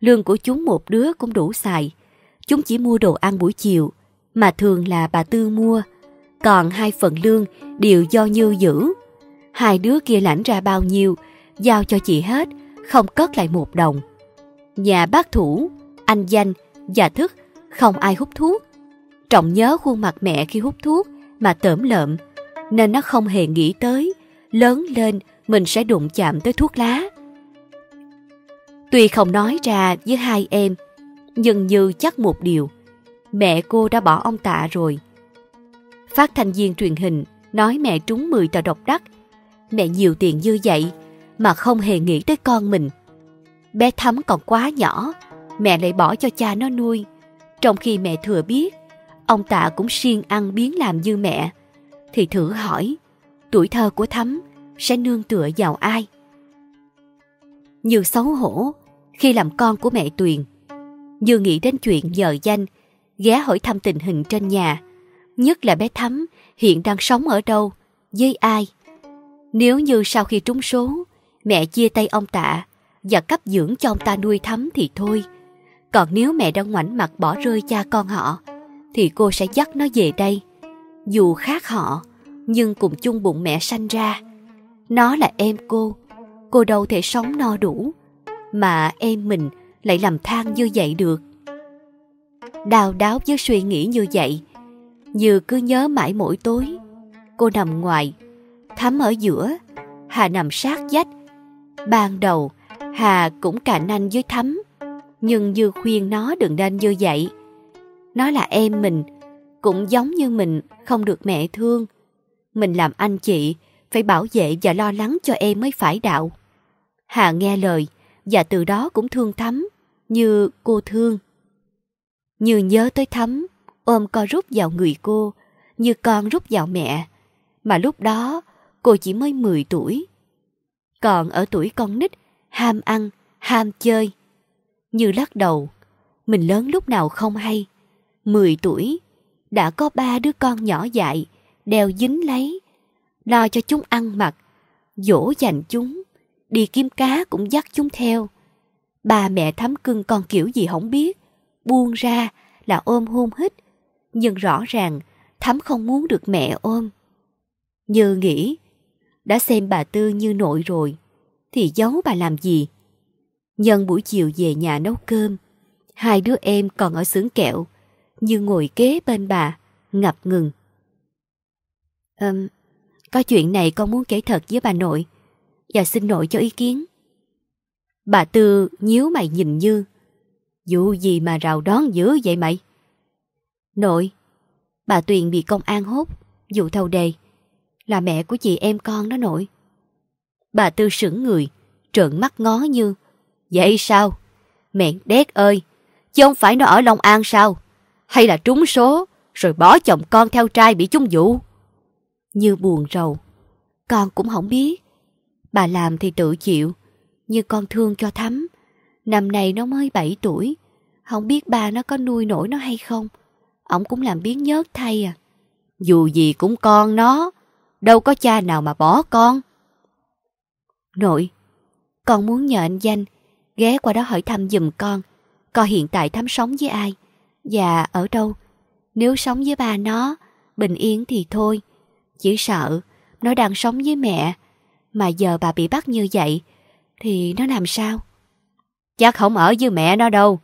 Lương của chúng một đứa cũng đủ xài. Chúng chỉ mua đồ ăn buổi chiều, mà thường là bà Tư mua. Còn hai phần lương đều do Như giữ. Hai đứa kia lãnh ra bao nhiêu, giao cho chị hết, không cất lại một đồng. Nhà bác thủ, anh danh già thức không ai hút thuốc. Trọng nhớ khuôn mặt mẹ khi hút thuốc mà tởm lợm, nên nó không hề nghĩ tới, lớn lên mình sẽ đụng chạm tới thuốc lá. Tuy không nói ra với hai em, nhưng như chắc một điều, mẹ cô đã bỏ ông tạ rồi. Phát thanh viên truyền hình nói mẹ trúng 10 tờ độc đắc. Mẹ nhiều tiền như vậy mà không hề nghĩ tới con mình. Bé Thắm còn quá nhỏ, mẹ lại bỏ cho cha nó nuôi. Trong khi mẹ thừa biết, ông tạ cũng siêng ăn biến làm như mẹ. Thì thử hỏi, tuổi thơ của Thắm sẽ nương tựa vào ai? Như xấu hổ khi làm con của mẹ Tuyền. Như nghĩ đến chuyện nhờ danh, ghé hỏi thăm tình hình trên nhà. Nhất là bé Thắm hiện đang sống ở đâu, với ai. Nếu như sau khi trúng số, mẹ chia tay ông tạ và cấp dưỡng cho ông ta nuôi Thắm thì thôi. Còn nếu mẹ đã ngoảnh mặt bỏ rơi cha con họ, thì cô sẽ dắt nó về đây. Dù khác họ, nhưng cùng chung bụng mẹ sanh ra. Nó là em cô, cô đâu thể sống no đủ, mà em mình lại làm than như vậy được. Đào đáo với suy nghĩ như vậy, như cứ nhớ mãi mỗi tối. Cô nằm ngoài, thắm ở giữa, Hà nằm sát dách. Ban đầu, Hà cũng cà nanh với thắm, nhưng Như khuyên nó đừng nên như vậy. Nó là em mình, cũng giống như mình không được mẹ thương. Mình làm anh chị, phải bảo vệ và lo lắng cho em mới phải đạo. Hà nghe lời, và từ đó cũng thương Thắm, như cô thương. Như nhớ tới Thắm, ôm co rút vào người cô, như con rút vào mẹ. Mà lúc đó, cô chỉ mới 10 tuổi. Còn ở tuổi con nít, ham ăn, ham chơi. Như lắc đầu, mình lớn lúc nào không hay. 10 tuổi, đã có ba đứa con nhỏ dại, đeo dính lấy, lo cho chúng ăn mặc, dỗ dành chúng, đi kiếm cá cũng dắt chúng theo. Ba mẹ thắm cưng con kiểu gì không biết, buông ra là ôm hôn hít, nhưng rõ ràng thắm không muốn được mẹ ôm. Như nghĩ, đã xem bà Tư như nội rồi, thì giấu bà làm gì? Nhân buổi chiều về nhà nấu cơm, hai đứa em còn ở xưởng kẹo, như ngồi kế bên bà, ngập ngừng. Um, có chuyện này con muốn kể thật với bà nội, và xin nội cho ý kiến. Bà Tư nhíu mày nhìn Như. Vụ gì mà rào đón dữ vậy mày? Nội, bà Tuyền bị công an hốt, vụ thầu đề. Là mẹ của chị em con đó nội. Bà Tư sững người, trợn mắt ngó Như. Vậy sao? Mẹ đét ơi, chứ không phải nó ở Long An sao? Hay là trúng số, rồi bỏ chồng con theo trai bị chung vụ? Như buồn rầu. Con cũng không biết. Bà làm thì tự chịu. như con thương cho thắm. Năm nay nó mới 7 tuổi. Không biết ba nó có nuôi nổi nó hay không. Ông cũng làm biến nhớt thay à. Dù gì cũng con nó. Đâu có cha nào mà bỏ con. Nội, con muốn nhờ anh Danh ghé qua đó hỏi thăm giùm con. con hiện tại thắm sống với ai. Và ở đâu. Nếu sống với ba nó, bình yên thì thôi. Chỉ sợ nó đang sống với mẹ. Mà giờ bà bị bắt như vậy thì nó làm sao? Chắc không ở với mẹ nó đâu.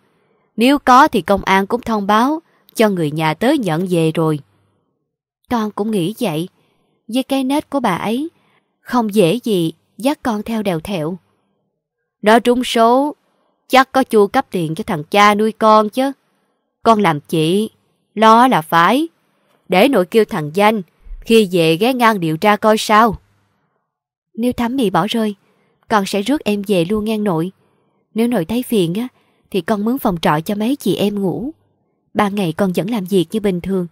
Nếu có thì công an cũng thông báo cho người nhà tới nhận về rồi. Con cũng nghĩ vậy. Với cái nết của bà ấy, không dễ gì dắt con theo đèo thẹo. Nó trúng số, chắc có chu cấp tiền cho thằng cha nuôi con chứ. Con làm chị, lo là phải. Để nội kêu thằng danh, khi về ghé ngang điều tra coi sao. Nếu Thắm bị bỏ rơi, con sẽ rước em về luôn ngang nội. Nếu nội thấy phiền á, thì con mướn phòng trọ cho mấy chị em ngủ. Ba ngày con vẫn làm việc như bình thường.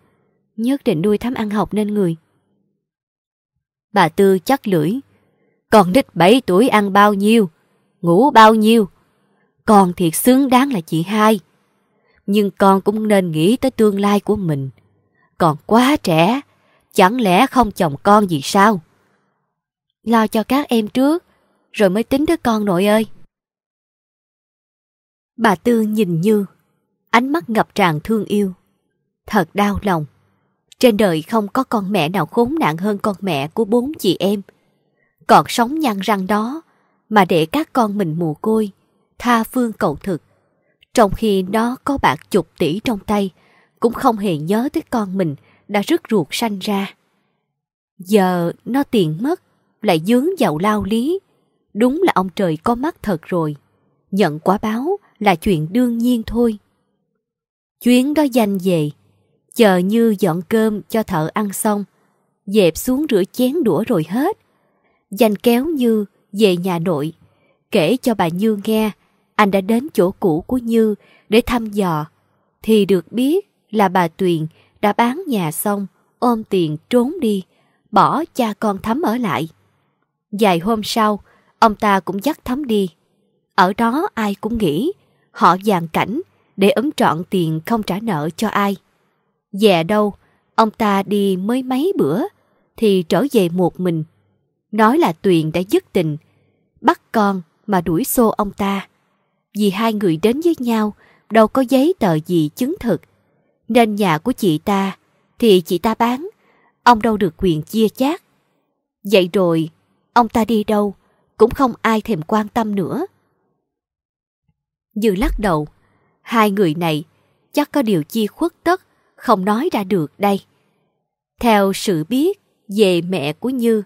Nhất định nuôi Thắm ăn học nên người. Bà Tư chắc lưỡi. Con nít 7 tuổi ăn bao nhiêu, ngủ bao nhiêu. Con thiệt xứng đáng là chị hai. Nhưng con cũng nên nghĩ tới tương lai của mình. Còn quá trẻ, chẳng lẽ không chồng con gì sao? Lo cho các em trước, rồi mới tính tới con nội ơi. Bà Tư nhìn Như, ánh mắt ngập tràn thương yêu. Thật đau lòng. Trên đời không có con mẹ nào khốn nạn hơn con mẹ của bốn chị em. Còn sống nhăn răng đó, mà để các con mình mồ côi, tha phương cầu thực. Trong khi nó có bạc chục tỷ trong tay, cũng không hề nhớ tới con mình đã rứt ruột sanh ra. Giờ nó tiền mất, lại dướng vào lao lý. Đúng là ông trời có mắt thật rồi. Nhận quả báo là chuyện đương nhiên thôi. Chuyến đó danh về, chờ như dọn cơm cho thợ ăn xong, dẹp xuống rửa chén đũa rồi hết. Danh kéo Như về nhà nội, kể cho bà Như nghe anh đã đến chỗ cũ của Như để thăm dò, thì được biết là bà Tuyền đã bán nhà xong, ôm tiền trốn đi, bỏ cha con Thắm ở lại. Vài hôm sau, ông ta cũng dắt Thắm đi. Ở đó ai cũng nghĩ họ dàn cảnh để ấm trọn tiền không trả nợ cho ai. Dè đâu, ông ta đi mới mấy bữa, thì trở về một mình. Nói là Tuyền đã dứt tình, bắt con mà đuổi xô ông ta. Vì hai người đến với nhau, đâu có giấy tờ gì chứng thực. Nên nhà của chị ta thì chị ta bán, ông đâu được quyền chia chác. Vậy rồi, ông ta đi đâu, cũng không ai thèm quan tâm nữa. Như lắc đầu, hai người này chắc có điều chi khuất tất, không nói ra được đây. Theo sự biết về mẹ của Như,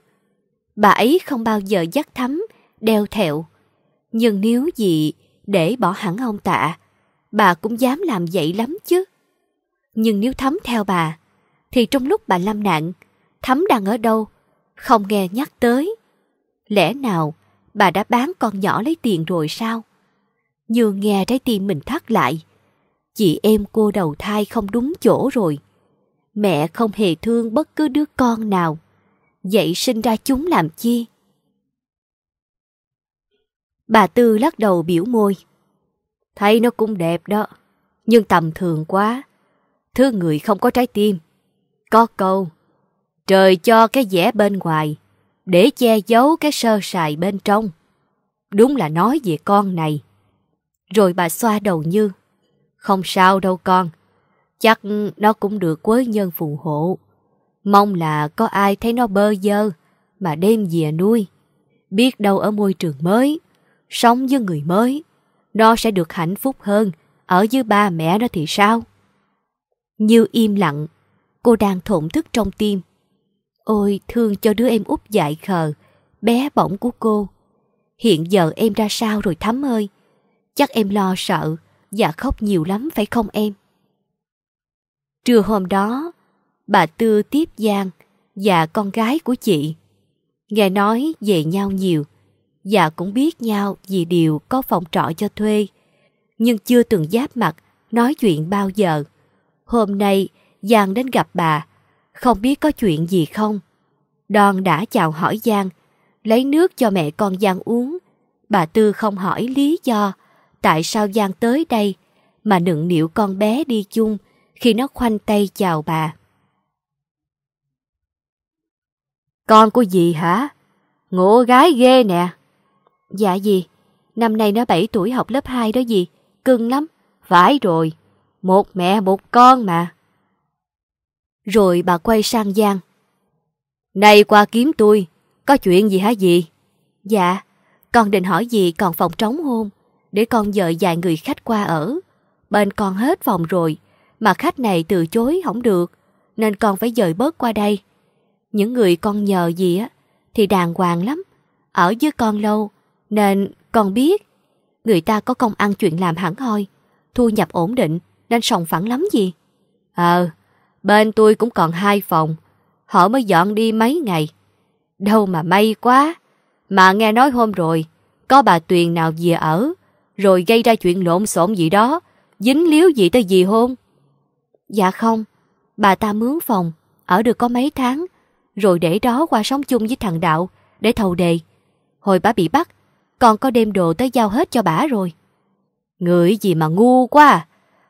bà ấy không bao giờ dắt thắm, đeo thẹo. Nhưng nếu gì để bỏ hẳn ông tạ, bà cũng dám làm vậy lắm chứ. Nhưng nếu thắm theo bà, thì trong lúc bà lâm nạn, thắm đang ở đâu, không nghe nhắc tới. Lẽ nào bà đã bán con nhỏ lấy tiền rồi sao? Như nghe trái tim mình thắt lại. Chị em cô đầu thai không đúng chỗ rồi. Mẹ không hề thương bất cứ đứa con nào. Vậy sinh ra chúng làm chi? Bà Tư lắc đầu biểu môi. Thấy nó cũng đẹp đó, nhưng tầm thường quá. Thứ người không có trái tim. Có câu, trời cho cái vẻ bên ngoài, để che giấu cái sơ sài bên trong. Đúng là nói về con này. Rồi bà xoa đầu Như. Không sao đâu con. Chắc nó cũng được quới nhân phù hộ. Mong là có ai thấy nó bơ dơ mà đem về nuôi. Biết đâu ở môi trường mới, sống với người mới, nó sẽ được hạnh phúc hơn ở với ba mẹ nó thì sao? Như im lặng, cô đang thổn thức trong tim. Ôi thương cho đứa em út dại khờ, bé bỏng của cô. Hiện giờ em ra sao rồi Thắm ơi? Chắc em lo sợ và khóc nhiều lắm phải không em? Trưa hôm đó, bà Tư tiếp Giang và con gái của chị. Nghe nói về nhau nhiều và cũng biết nhau vì điều có phòng trọ cho thuê, nhưng chưa từng giáp mặt nói chuyện bao giờ. Hôm nay Giang đến gặp bà, không biết có chuyện gì không. Đoan đã chào hỏi Giang, lấy nước cho mẹ con Giang uống. Bà Tư không hỏi lý do tại sao Giang tới đây mà nựng nịu con bé đi chung khi nó khoanh tay chào bà. Con của gì hả? Ngộ gái ghê nè. Dạ gì? Năm nay nó 7 tuổi học lớp 2 đó gì? Cưng lắm. Phải rồi. Một mẹ một con mà. Rồi bà quay sang Giang. Này qua kiếm tôi. Có chuyện gì hả gì? Dạ. Con định hỏi gì còn phòng trống hôn? để con dời vài người khách qua ở. Bên con hết phòng rồi, mà khách này từ chối không được, nên con phải dời bớt qua đây. Những người con nhờ gì á, thì đàng hoàng lắm, ở với con lâu, nên con biết. Người ta có công ăn chuyện làm hẳn hoi, thu nhập ổn định, nên sòng phẳng lắm gì. Ờ, bên tôi cũng còn hai phòng, họ mới dọn đi mấy ngày. Đâu mà may quá, mà nghe nói hôm rồi, có bà Tuyền nào về ở, rồi gây ra chuyện lộn xộn gì đó, dính líu gì tới gì hôn? Dạ không, bà ta mướn phòng, ở được có mấy tháng, rồi để đó qua sống chung với thằng Đạo để thầu đề. Hồi bà bị bắt, còn có đem đồ tới giao hết cho bà rồi. Người gì mà ngu quá à.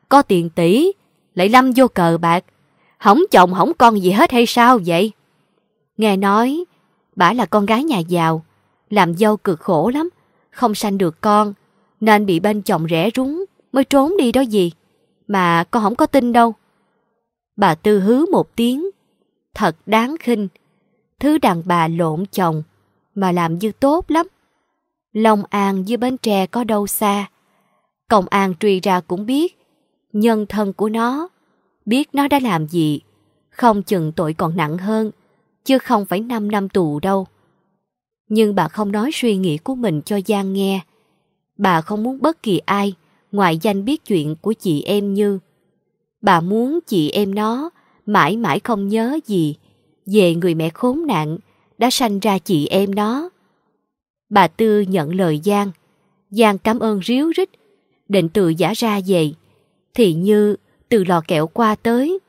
Có tiền tỷ, lại lâm vô cờ bạc. Hổng chồng hổng con gì hết hay sao vậy? Nghe nói, bà là con gái nhà giàu, làm dâu cực khổ lắm, không sanh được con, nên bị bên chồng rẻ rúng, mới trốn đi đó gì. Mà con không có tin đâu. Bà Tư hứ một tiếng, thật đáng khinh. Thứ đàn bà lộn chồng, mà làm như tốt lắm. Long An với Bến Tre có đâu xa. Công an truy ra cũng biết, nhân thân của nó, biết nó đã làm gì, không chừng tội còn nặng hơn, chứ không phải 5 năm tù đâu. Nhưng bà không nói suy nghĩ của mình cho Giang nghe. Bà không muốn bất kỳ ai ngoài danh biết chuyện của chị em Như. Bà muốn chị em nó mãi mãi không nhớ gì về người mẹ khốn nạn đã sanh ra chị em nó. Bà Tư nhận lời Giang. Giang cảm ơn ríu rít, định tự giả ra về. Thì như từ lò kẹo qua tới,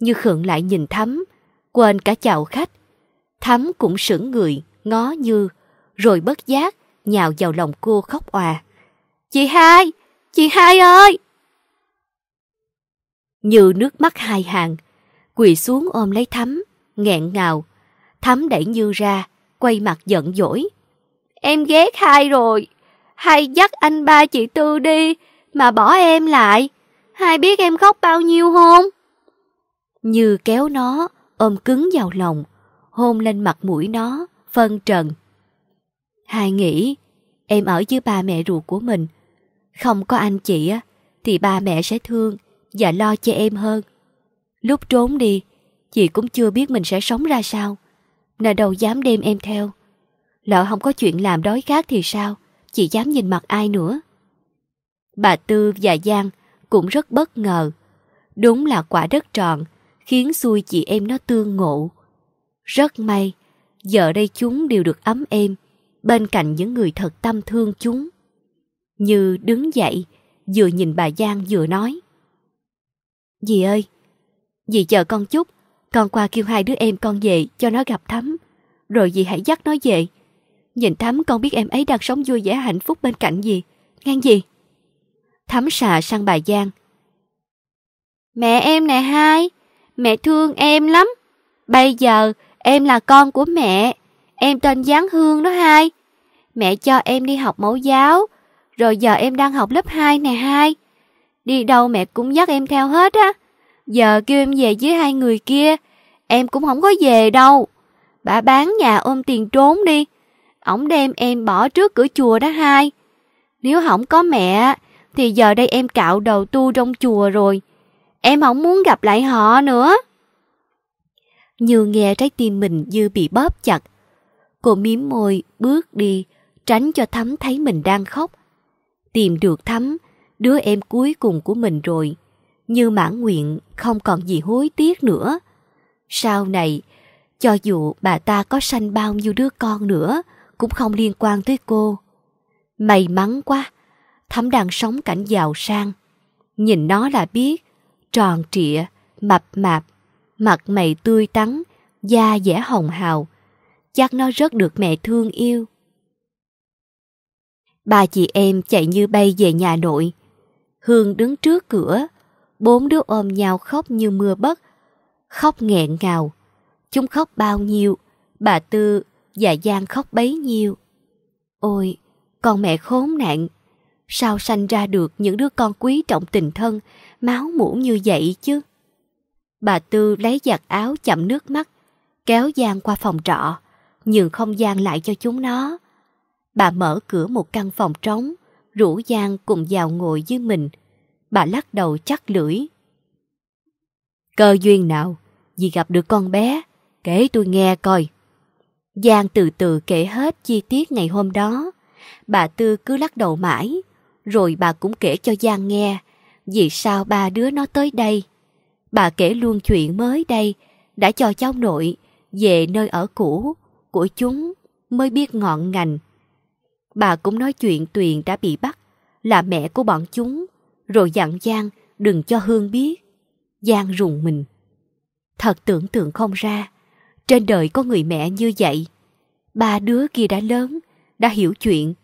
như khượng lại nhìn Thắm, quên cả chào khách. Thắm cũng sững người, ngó như, rồi bất giác, nhào vào lòng cô khóc òa. Chị hai! Chị hai ơi! Như nước mắt hai hàng, quỳ xuống ôm lấy Thắm, nghẹn ngào. Thắm đẩy Như ra, quay mặt giận dỗi. Em ghét hai rồi. Hai dắt anh ba chị Tư đi, mà bỏ em lại. Hai biết em khóc bao nhiêu không? Như kéo nó, ôm cứng vào lòng, hôn lên mặt mũi nó, phân trần. Hai nghĩ, em ở với ba mẹ ruột của mình. Không có anh chị á, thì ba mẹ sẽ thương và lo cho em hơn. Lúc trốn đi, chị cũng chưa biết mình sẽ sống ra sao, nên đâu dám đem em theo. Lỡ không có chuyện làm đói khác thì sao, chị dám nhìn mặt ai nữa. Bà Tư và Giang cũng rất bất ngờ. Đúng là quả đất tròn, khiến xui chị em nó tương ngộ. Rất may, giờ đây chúng đều được ấm êm, bên cạnh những người thật tâm thương chúng. Như đứng dậy, vừa nhìn bà Giang vừa nói. Dì ơi, dì chờ con chút, con qua kêu hai đứa em con về cho nó gặp Thắm, rồi dì hãy dắt nó về. Nhìn Thắm con biết em ấy đang sống vui vẻ hạnh phúc bên cạnh gì, ngang gì? Thắm xà sang bà Giang. Mẹ em nè hai, mẹ thương em lắm. Bây giờ em là con của mẹ, em tên Giáng Hương đó hai. Mẹ cho em đi học mẫu giáo, rồi giờ em đang học lớp 2 nè hai. Đi đâu mẹ cũng dắt em theo hết á. Giờ kêu em về với hai người kia, em cũng không có về đâu. Bà bán nhà ôm tiền trốn đi. Ổng đem em bỏ trước cửa chùa đó hai. Nếu không có mẹ, thì giờ đây em cạo đầu tu trong chùa rồi. Em không muốn gặp lại họ nữa. Như nghe trái tim mình như bị bóp chặt. Cô miếm môi, bước đi, tránh cho Thắm thấy mình đang khóc. Tìm được Thắm, đứa em cuối cùng của mình rồi. Như mãn nguyện, không còn gì hối tiếc nữa. Sau này, cho dù bà ta có sanh bao nhiêu đứa con nữa, cũng không liên quan tới cô. May mắn quá, Thắm đang sống cảnh giàu sang. Nhìn nó là biết, tròn trịa, mập mạp, mặt mày tươi tắn, da dẻ hồng hào. Chắc nó rất được mẹ thương yêu. Ba chị em chạy như bay về nhà nội. Hương đứng trước cửa, bốn đứa ôm nhau khóc như mưa bất. Khóc nghẹn ngào. Chúng khóc bao nhiêu, bà Tư và Giang khóc bấy nhiêu. Ôi, con mẹ khốn nạn, sao sanh ra được những đứa con quý trọng tình thân, máu mũ như vậy chứ? Bà Tư lấy giặt áo chậm nước mắt, kéo Giang qua phòng trọ, nhường không gian lại cho chúng nó. Bà mở cửa một căn phòng trống, rủ Giang cùng vào ngồi với mình. Bà lắc đầu chắc lưỡi. Cơ duyên nào, dì gặp được con bé, kể tôi nghe coi. Giang từ từ kể hết chi tiết ngày hôm đó. Bà Tư cứ lắc đầu mãi, rồi bà cũng kể cho Giang nghe vì sao ba đứa nó tới đây. Bà kể luôn chuyện mới đây, đã cho cháu nội về nơi ở cũ của chúng mới biết ngọn ngành. Bà cũng nói chuyện Tuyền đã bị bắt, là mẹ của bọn chúng, rồi dặn Giang đừng cho Hương biết. Giang rùng mình. Thật tưởng tượng không ra, trên đời có người mẹ như vậy. Ba đứa kia đã lớn, đã hiểu chuyện.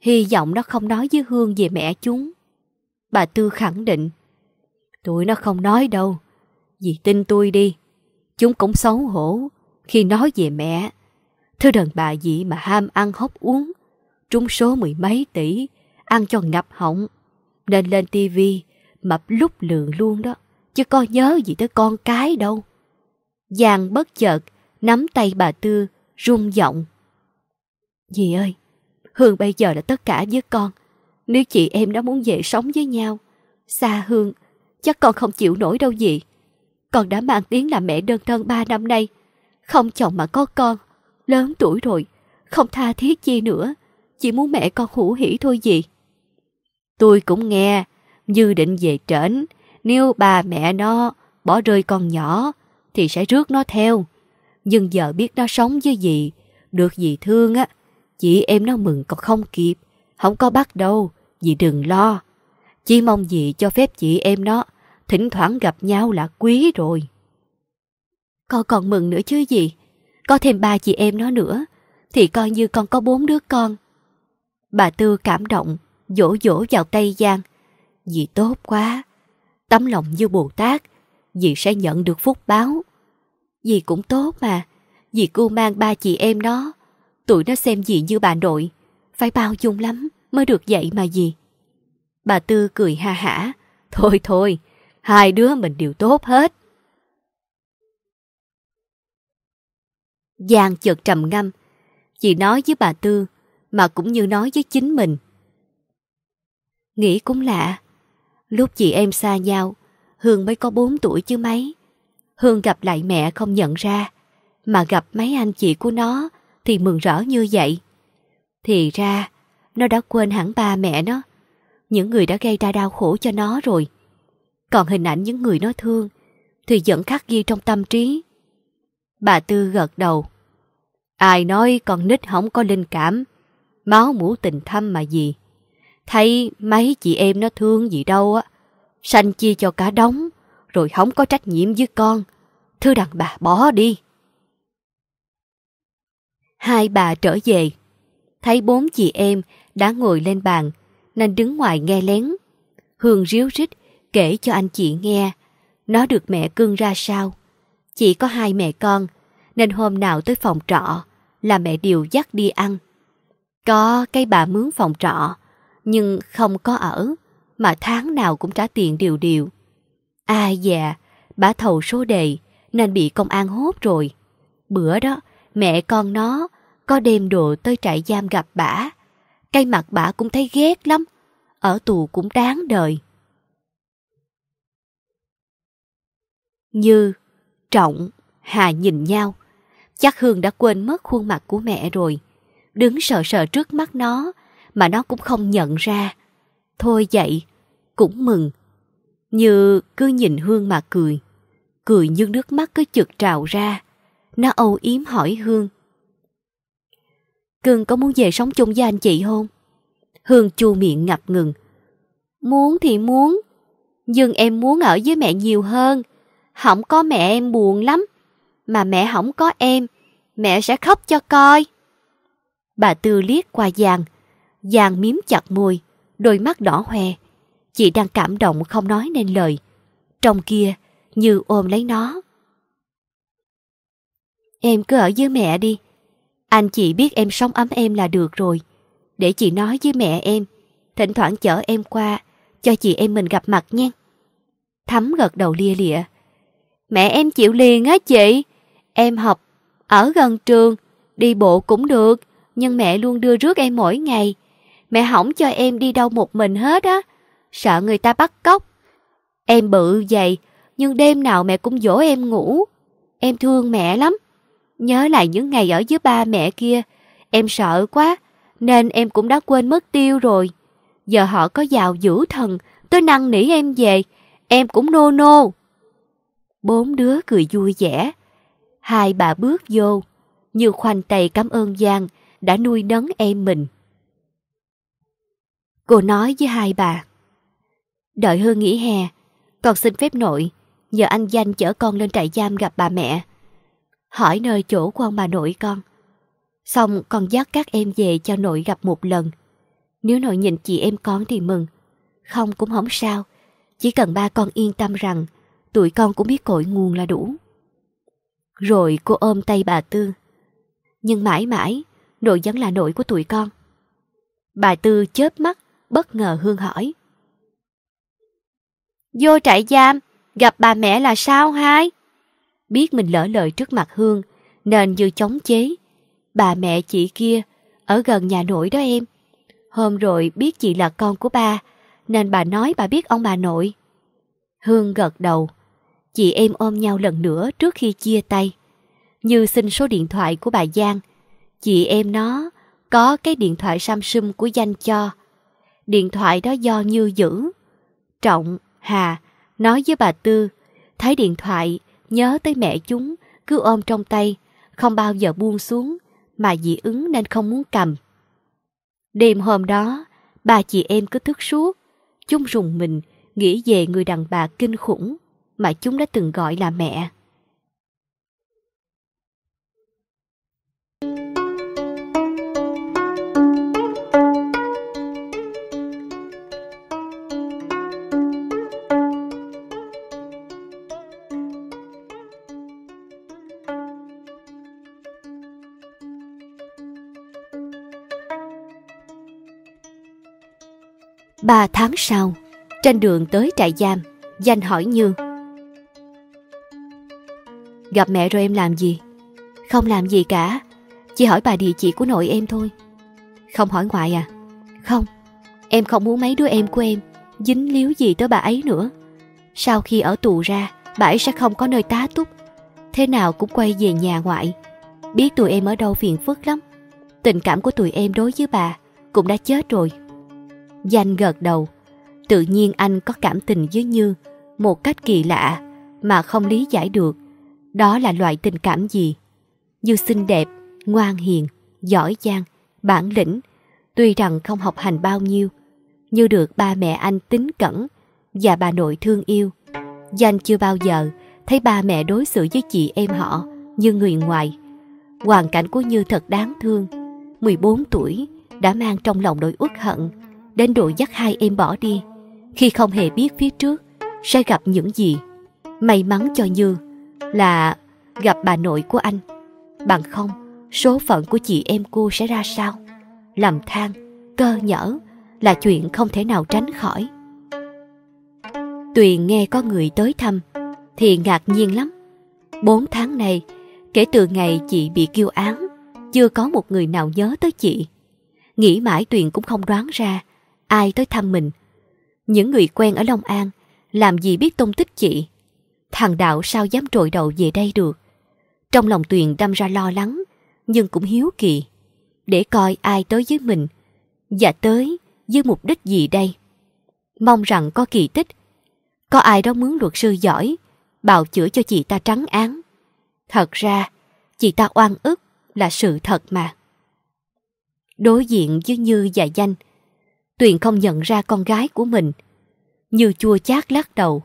Hy vọng nó không nói với Hương về mẹ chúng. Bà Tư khẳng định. Tụi nó không nói đâu. vì tin tôi đi. Chúng cũng xấu hổ khi nói về mẹ. Thứ đàn bà gì mà ham ăn hốc uống. Trúng số mười mấy tỷ, ăn cho ngập họng. Nên lên tivi mập lúc lượng luôn đó. Chứ có nhớ gì tới con cái đâu. Giang bất chợt nắm tay bà Tư rung giọng. Dì ơi, Hương bây giờ là tất cả với con. Nếu chị em đã muốn về sống với nhau, xa Hương, chắc con không chịu nổi đâu gì. Con đã mang tiếng là mẹ đơn thân ba năm nay. Không chồng mà có con, lớn tuổi rồi, không tha thiết chi nữa. Chỉ muốn mẹ con hữu hỉ thôi gì. Tôi cũng nghe, như định về trển, nếu bà mẹ nó bỏ rơi con nhỏ, thì sẽ rước nó theo. Nhưng giờ biết nó sống với gì, được gì thương á, chị em nó mừng còn không kịp, không có bắt đâu, dì đừng lo. Chỉ mong dì cho phép chị em nó thỉnh thoảng gặp nhau là quý rồi. Con còn mừng nữa chứ gì, có thêm ba chị em nó nữa, thì coi như con có bốn đứa con. Bà Tư cảm động, dỗ dỗ vào tay Giang. Dì tốt quá, tấm lòng như Bồ Tát, dì sẽ nhận được phúc báo. Dì cũng tốt mà, dì cô mang ba chị em nó, tụi nó xem dì như bà nội, phải bao dung lắm mới được vậy mà dì. Bà Tư cười ha hả, thôi thôi, hai đứa mình đều tốt hết. Giang chợt trầm ngâm, chị nói với bà Tư, mà cũng như nói với chính mình. Nghĩ cũng lạ, lúc chị em xa nhau, Hương mới có 4 tuổi chứ mấy. Hương gặp lại mẹ không nhận ra, mà gặp mấy anh chị của nó thì mừng rỡ như vậy. Thì ra, nó đã quên hẳn ba mẹ nó, những người đã gây ra đau khổ cho nó rồi. Còn hình ảnh những người nó thương thì vẫn khắc ghi trong tâm trí. Bà Tư gật đầu. Ai nói con nít không có linh cảm, máu mũ tình thâm mà gì. Thấy mấy chị em nó thương gì đâu á, sanh chia cho cả đống, rồi không có trách nhiệm với con. Thưa đàn bà bỏ đi. Hai bà trở về, thấy bốn chị em đã ngồi lên bàn, nên đứng ngoài nghe lén. Hương ríu rít kể cho anh chị nghe, nó được mẹ cưng ra sao. Chỉ có hai mẹ con, nên hôm nào tới phòng trọ là mẹ đều dắt đi ăn. Có cái bà mướn phòng trọ, nhưng không có ở, mà tháng nào cũng trả tiền điều điều. À dạ, bà thầu số đề nên bị công an hốt rồi. Bữa đó, mẹ con nó có đem đồ tới trại giam gặp bả. Cây mặt bả cũng thấy ghét lắm, ở tù cũng đáng đời. Như, Trọng, Hà nhìn nhau. Chắc Hương đã quên mất khuôn mặt của mẹ rồi. Đứng sợ sợ trước mắt nó, mà nó cũng không nhận ra. Thôi vậy, cũng mừng. Như cứ nhìn Hương mà cười. Cười như nước mắt cứ chực trào ra. Nó âu yếm hỏi Hương. Cưng có muốn về sống chung với anh chị không? Hương chu miệng ngập ngừng. Muốn thì muốn, nhưng em muốn ở với mẹ nhiều hơn. Không có mẹ em buồn lắm, mà mẹ không có em, mẹ sẽ khóc cho coi. Bà Tư liếc qua giàn, Giang miếm chặt môi, đôi mắt đỏ hoe. Chị đang cảm động không nói nên lời. Trong kia, như ôm lấy nó. Em cứ ở với mẹ đi. Anh chị biết em sống ấm em là được rồi. Để chị nói với mẹ em, thỉnh thoảng chở em qua, cho chị em mình gặp mặt nha. Thắm gật đầu lia lịa. Mẹ em chịu liền á chị. Em học ở gần trường, đi bộ cũng được, nhưng mẹ luôn đưa rước em mỗi ngày. Mẹ hỏng cho em đi đâu một mình hết á. Sợ người ta bắt cóc. Em bự vậy, nhưng đêm nào mẹ cũng dỗ em ngủ. Em thương mẹ lắm. Nhớ lại những ngày ở dưới ba mẹ kia, em sợ quá, nên em cũng đã quên mất tiêu rồi. Giờ họ có giàu dữ thần, tôi năn nỉ em về, em cũng nô nô. Bốn đứa cười vui vẻ. Hai bà bước vô, như khoanh tay cảm ơn Giang đã nuôi nấng em mình. Cô nói với hai bà. Đợi Hương nghỉ hè, con xin phép nội, nhờ anh Danh chở con lên trại giam gặp bà mẹ. Hỏi nơi chỗ của ông bà nội con. Xong con dắt các em về cho nội gặp một lần. Nếu nội nhìn chị em con thì mừng. Không cũng không sao. Chỉ cần ba con yên tâm rằng tụi con cũng biết cội nguồn là đủ. Rồi cô ôm tay bà Tư. Nhưng mãi mãi, nội vẫn là nội của tụi con. Bà Tư chớp mắt, bất ngờ Hương hỏi. Vô trại giam, gặp bà mẹ là sao hai? Biết mình lỡ lời trước mặt Hương, nên như chống chế. Bà mẹ chị kia, ở gần nhà nội đó em. Hôm rồi biết chị là con của ba, nên bà nói bà biết ông bà nội. Hương gật đầu. Chị em ôm nhau lần nữa trước khi chia tay. Như xin số điện thoại của bà Giang. Chị em nó có cái điện thoại Samsung của danh cho. Điện thoại đó do Như giữ. Trọng, Hà nói với bà Tư, thấy điện thoại, nhớ tới mẹ chúng, cứ ôm trong tay, không bao giờ buông xuống, mà dị ứng nên không muốn cầm. Đêm hôm đó, ba chị em cứ thức suốt, chúng rùng mình nghĩ về người đàn bà kinh khủng mà chúng đã từng gọi là mẹ. Ba tháng sau, trên đường tới trại giam, Danh hỏi Như. Gặp mẹ rồi em làm gì? Không làm gì cả, chỉ hỏi bà địa chỉ của nội em thôi. Không hỏi ngoại à? Không, em không muốn mấy đứa em của em dính líu gì tới bà ấy nữa. Sau khi ở tù ra, bà ấy sẽ không có nơi tá túc. Thế nào cũng quay về nhà ngoại. Biết tụi em ở đâu phiền phức lắm. Tình cảm của tụi em đối với bà cũng đã chết rồi. Danh gật đầu. Tự nhiên anh có cảm tình với Như một cách kỳ lạ mà không lý giải được. Đó là loại tình cảm gì? Như xinh đẹp, ngoan hiền, giỏi giang, bản lĩnh. Tuy rằng không học hành bao nhiêu, như được ba mẹ anh tính cẩn và bà nội thương yêu. Danh chưa bao giờ thấy ba mẹ đối xử với chị em họ như người ngoài. Hoàn cảnh của Như thật đáng thương. 14 tuổi đã mang trong lòng nỗi uất hận đến độ dắt hai em bỏ đi khi không hề biết phía trước sẽ gặp những gì. May mắn cho Như là gặp bà nội của anh. Bằng không, số phận của chị em cô sẽ ra sao? Làm than, cơ nhở là chuyện không thể nào tránh khỏi. Tuyền nghe có người tới thăm thì ngạc nhiên lắm. Bốn tháng này, kể từ ngày chị bị kêu án, chưa có một người nào nhớ tới chị. Nghĩ mãi Tuyền cũng không đoán ra ai tới thăm mình. Những người quen ở Long An làm gì biết tung tích chị. Thằng Đạo sao dám trội đầu về đây được. Trong lòng Tuyền đâm ra lo lắng, nhưng cũng hiếu kỳ. Để coi ai tới với mình, và tới với mục đích gì đây. Mong rằng có kỳ tích, có ai đó mướn luật sư giỏi, bào chữa cho chị ta trắng án. Thật ra, chị ta oan ức là sự thật mà. Đối diện với Như và Danh, Tuyền không nhận ra con gái của mình. Như chua chát lắc đầu.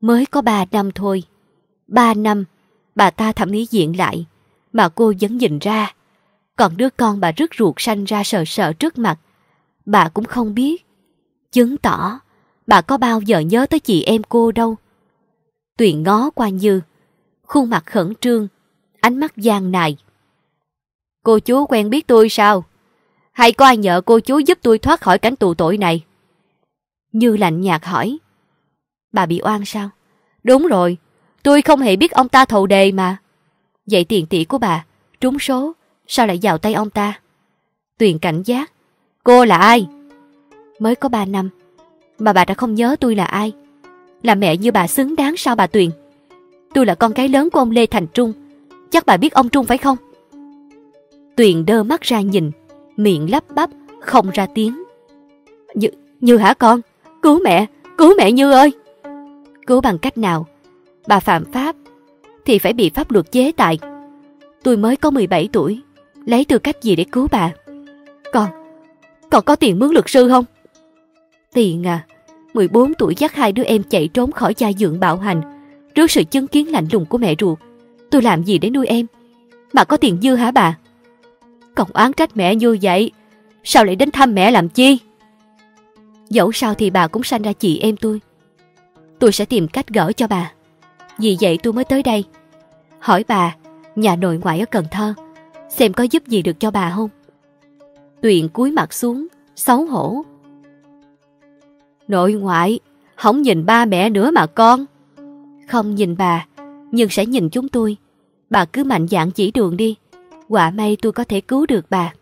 Mới có ba năm thôi. Ba năm, bà ta thẩm ý diện lại, mà cô vẫn nhìn ra. Còn đứa con bà rứt ruột sanh ra sợ sợ trước mặt, bà cũng không biết. Chứng tỏ, bà có bao giờ nhớ tới chị em cô đâu. Tuyền ngó qua Như, khuôn mặt khẩn trương, ánh mắt gian nài. Cô chú quen biết tôi sao? Hay có ai nhờ cô chú giúp tôi thoát khỏi cảnh tù tội này? Như lạnh nhạt hỏi. Bà bị oan sao? Đúng rồi, tôi không hề biết ông ta thầu đề mà. Vậy tiền tỷ của bà, trúng số, sao lại vào tay ông ta? Tuyền cảnh giác, Cô là ai? Mới có ba năm, mà bà đã không nhớ tôi là ai. Là mẹ như bà xứng đáng sao bà Tuyền? Tôi là con cái lớn của ông Lê Thành Trung. Chắc bà biết ông Trung phải không? Tuyền đơ mắt ra nhìn, miệng lắp bắp, không ra tiếng. Như, như hả con? Cứu mẹ, cứu mẹ Như ơi! Cứu bằng cách nào? Bà phạm pháp, thì phải bị pháp luật chế tài. Tôi mới có 17 tuổi, lấy tư cách gì để cứu bà? Con, con có tiền mướn luật sư không? Tiền à, 14 tuổi dắt hai đứa em chạy trốn khỏi gia dưỡng bạo hành, trước sự chứng kiến lạnh lùng của mẹ ruột. Tôi làm gì để nuôi em? Bà có tiền dư hả bà? Còn oán trách mẹ như vậy, sao lại đến thăm mẹ làm chi? Dẫu sao thì bà cũng sanh ra chị em tôi. Tôi sẽ tìm cách gỡ cho bà. Vì vậy tôi mới tới đây. Hỏi bà, nhà nội ngoại ở Cần Thơ, xem có giúp gì được cho bà không? Tuyền cúi mặt xuống, xấu hổ. Nội ngoại, không nhìn ba mẹ nữa mà con. Không nhìn bà, nhưng sẽ nhìn chúng tôi. Bà cứ mạnh dạn chỉ đường đi. Quả may tôi có thể cứu được bà.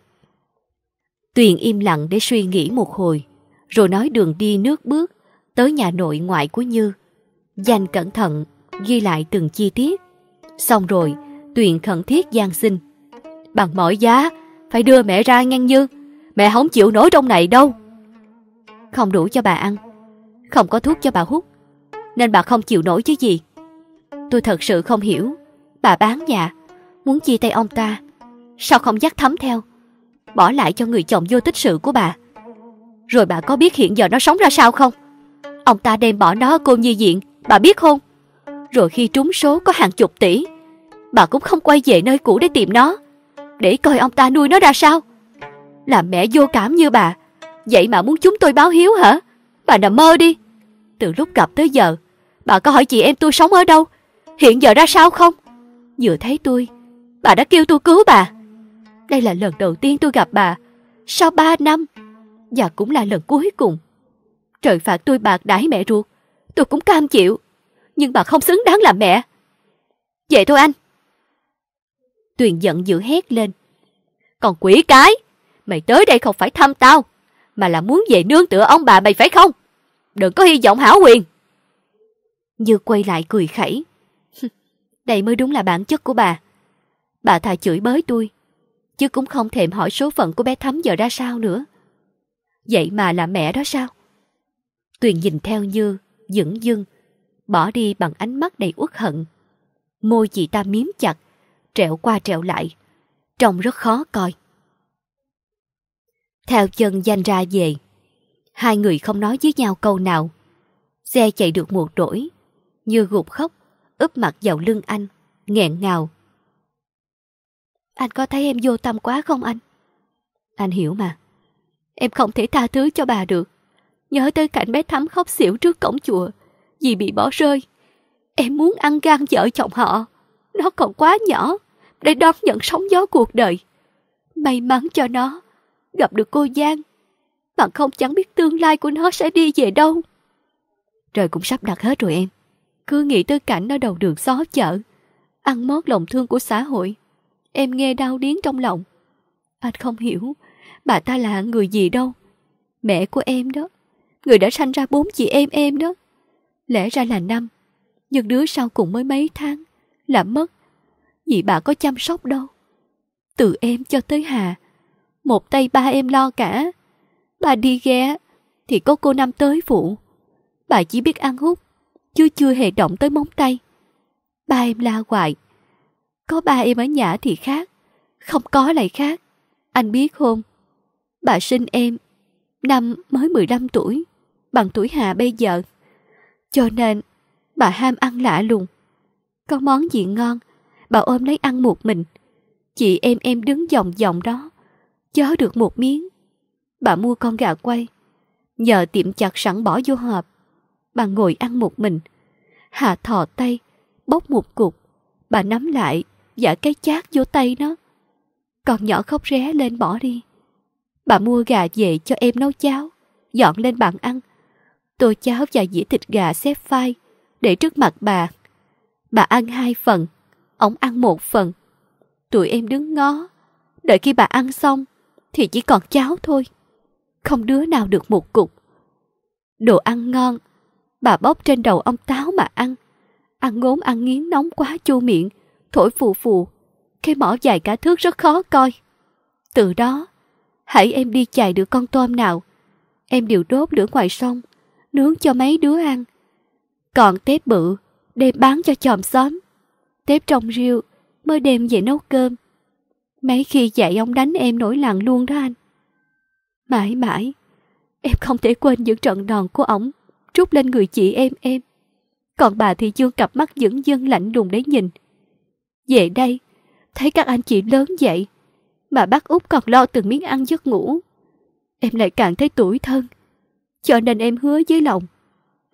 Tuyền im lặng để suy nghĩ một hồi, rồi nói đường đi nước bước tới nhà nội ngoại của Như. Dành cẩn thận, ghi lại từng chi tiết. Xong rồi, Tuyền khẩn thiết gian xin. Bằng mọi giá, phải đưa mẹ ra ngang Như. Mẹ không chịu nổi trong này đâu. Không đủ cho bà ăn, không có thuốc cho bà hút, nên bà không chịu nổi chứ gì. Tôi thật sự không hiểu, bà bán nhà, muốn chia tay ông ta, sao không dắt thấm theo, bỏ lại cho người chồng vô tích sự của bà. Rồi bà có biết hiện giờ nó sống ra sao không? Ông ta đem bỏ nó cô nhi diện, bà biết không? Rồi khi trúng số có hàng chục tỷ, bà cũng không quay về nơi cũ để tìm nó, để coi ông ta nuôi nó ra sao. Làm mẹ vô cảm như bà, vậy mà muốn chúng tôi báo hiếu hả? Bà nằm mơ đi. Từ lúc gặp tới giờ, bà có hỏi chị em tôi sống ở đâu? Hiện giờ ra sao không? Vừa thấy tôi, bà đã kêu tôi cứu bà. Đây là lần đầu tiên tôi gặp bà, sau ba năm, và cũng là lần cuối cùng. Trời phạt tôi bạc đãi mẹ ruột, tôi cũng cam chịu, nhưng bà không xứng đáng làm mẹ. Vậy thôi anh. Tuyền giận dữ hét lên. Còn quỷ cái, mày tới đây không phải thăm tao, mà là muốn về nương tựa ông bà mày phải không? Đừng có hy vọng hảo quyền. Như quay lại cười khẩy. [laughs] Đây mới đúng là bản chất của bà. Bà thà chửi bới tôi, chứ cũng không thèm hỏi số phận của bé Thắm giờ ra sao nữa. Vậy mà là mẹ đó sao? Tuyền nhìn theo Như, dững dưng, bỏ đi bằng ánh mắt đầy uất hận. Môi chị ta miếm chặt, trẹo qua trẹo lại, trông rất khó coi. Theo chân danh ra về, hai người không nói với nhau câu nào. Xe chạy được một đổi, như gục khóc, úp mặt vào lưng anh, nghẹn ngào. Anh có thấy em vô tâm quá không anh? Anh hiểu mà. Em không thể tha thứ cho bà được. Nhớ tới cảnh bé Thắm khóc xỉu trước cổng chùa, vì bị bỏ rơi. Em muốn ăn gan vợ chồng họ. Nó còn quá nhỏ, để đón nhận sóng gió cuộc đời. May mắn cho nó, gặp được cô Giang. bạn không chẳng biết tương lai của nó sẽ đi về đâu. Trời cũng sắp đặt hết rồi em. Cứ nghĩ tới cảnh nó đầu đường xó chợ. Ăn mót lòng thương của xã hội. Em nghe đau điếng trong lòng. Anh không hiểu bà ta là người gì đâu. Mẹ của em đó. Người đã sanh ra bốn chị em em đó. Lẽ ra là năm. Nhưng đứa sau cùng mới mấy tháng. Là mất. Vì bà có chăm sóc đâu. Từ em cho tới Hà một tay ba em lo cả. Bà đi ghé, thì có cô Năm tới phụ. Bà chỉ biết ăn hút, chứ chưa hề động tới móng tay. Ba em la hoài. Có ba em ở nhà thì khác, không có lại khác. Anh biết không? Bà sinh em, năm mới 15 tuổi, bằng tuổi Hà bây giờ. Cho nên, bà ham ăn lạ lùng. Có món gì ngon, bà ôm lấy ăn một mình. Chị em em đứng vòng vòng đó, chớ được một miếng. Bà mua con gà quay, nhờ tiệm chặt sẵn bỏ vô hộp. Bà ngồi ăn một mình. Hà thò tay, bóc một cục. Bà nắm lại, giả cái chát vô tay nó. Con nhỏ khóc ré lên bỏ đi. Bà mua gà về cho em nấu cháo, dọn lên bàn ăn. Tôi cháo và dĩa thịt gà xếp phai, để trước mặt bà. Bà ăn hai phần, ổng ăn một phần. Tụi em đứng ngó, đợi khi bà ăn xong, thì chỉ còn cháo thôi. không đứa nào được một cục. Đồ ăn ngon, bà bóp trên đầu ông táo mà ăn. Ăn ngốm ăn nghiến nóng quá chua miệng, thổi phù phù. Cái mỏ dài cả thước rất khó coi. Từ đó, hãy em đi chạy được con tôm nào, em đều đốt lửa ngoài sông, nướng cho mấy đứa ăn. Còn tép bự, đem bán cho chòm xóm. Tép trong riêu, mới đem về nấu cơm. Mấy khi dạy ông đánh em nổi lặng luôn đó anh. Mãi mãi, em không thể quên những trận đòn của ổng trút lên người chị em em. Còn bà thì dương cặp mắt dững dưng lạnh lùng để nhìn. Về đây, thấy các anh chị lớn vậy, mà bác út còn lo từng miếng ăn giấc ngủ. Em lại càng thấy tuổi thân. Cho nên em hứa với lòng,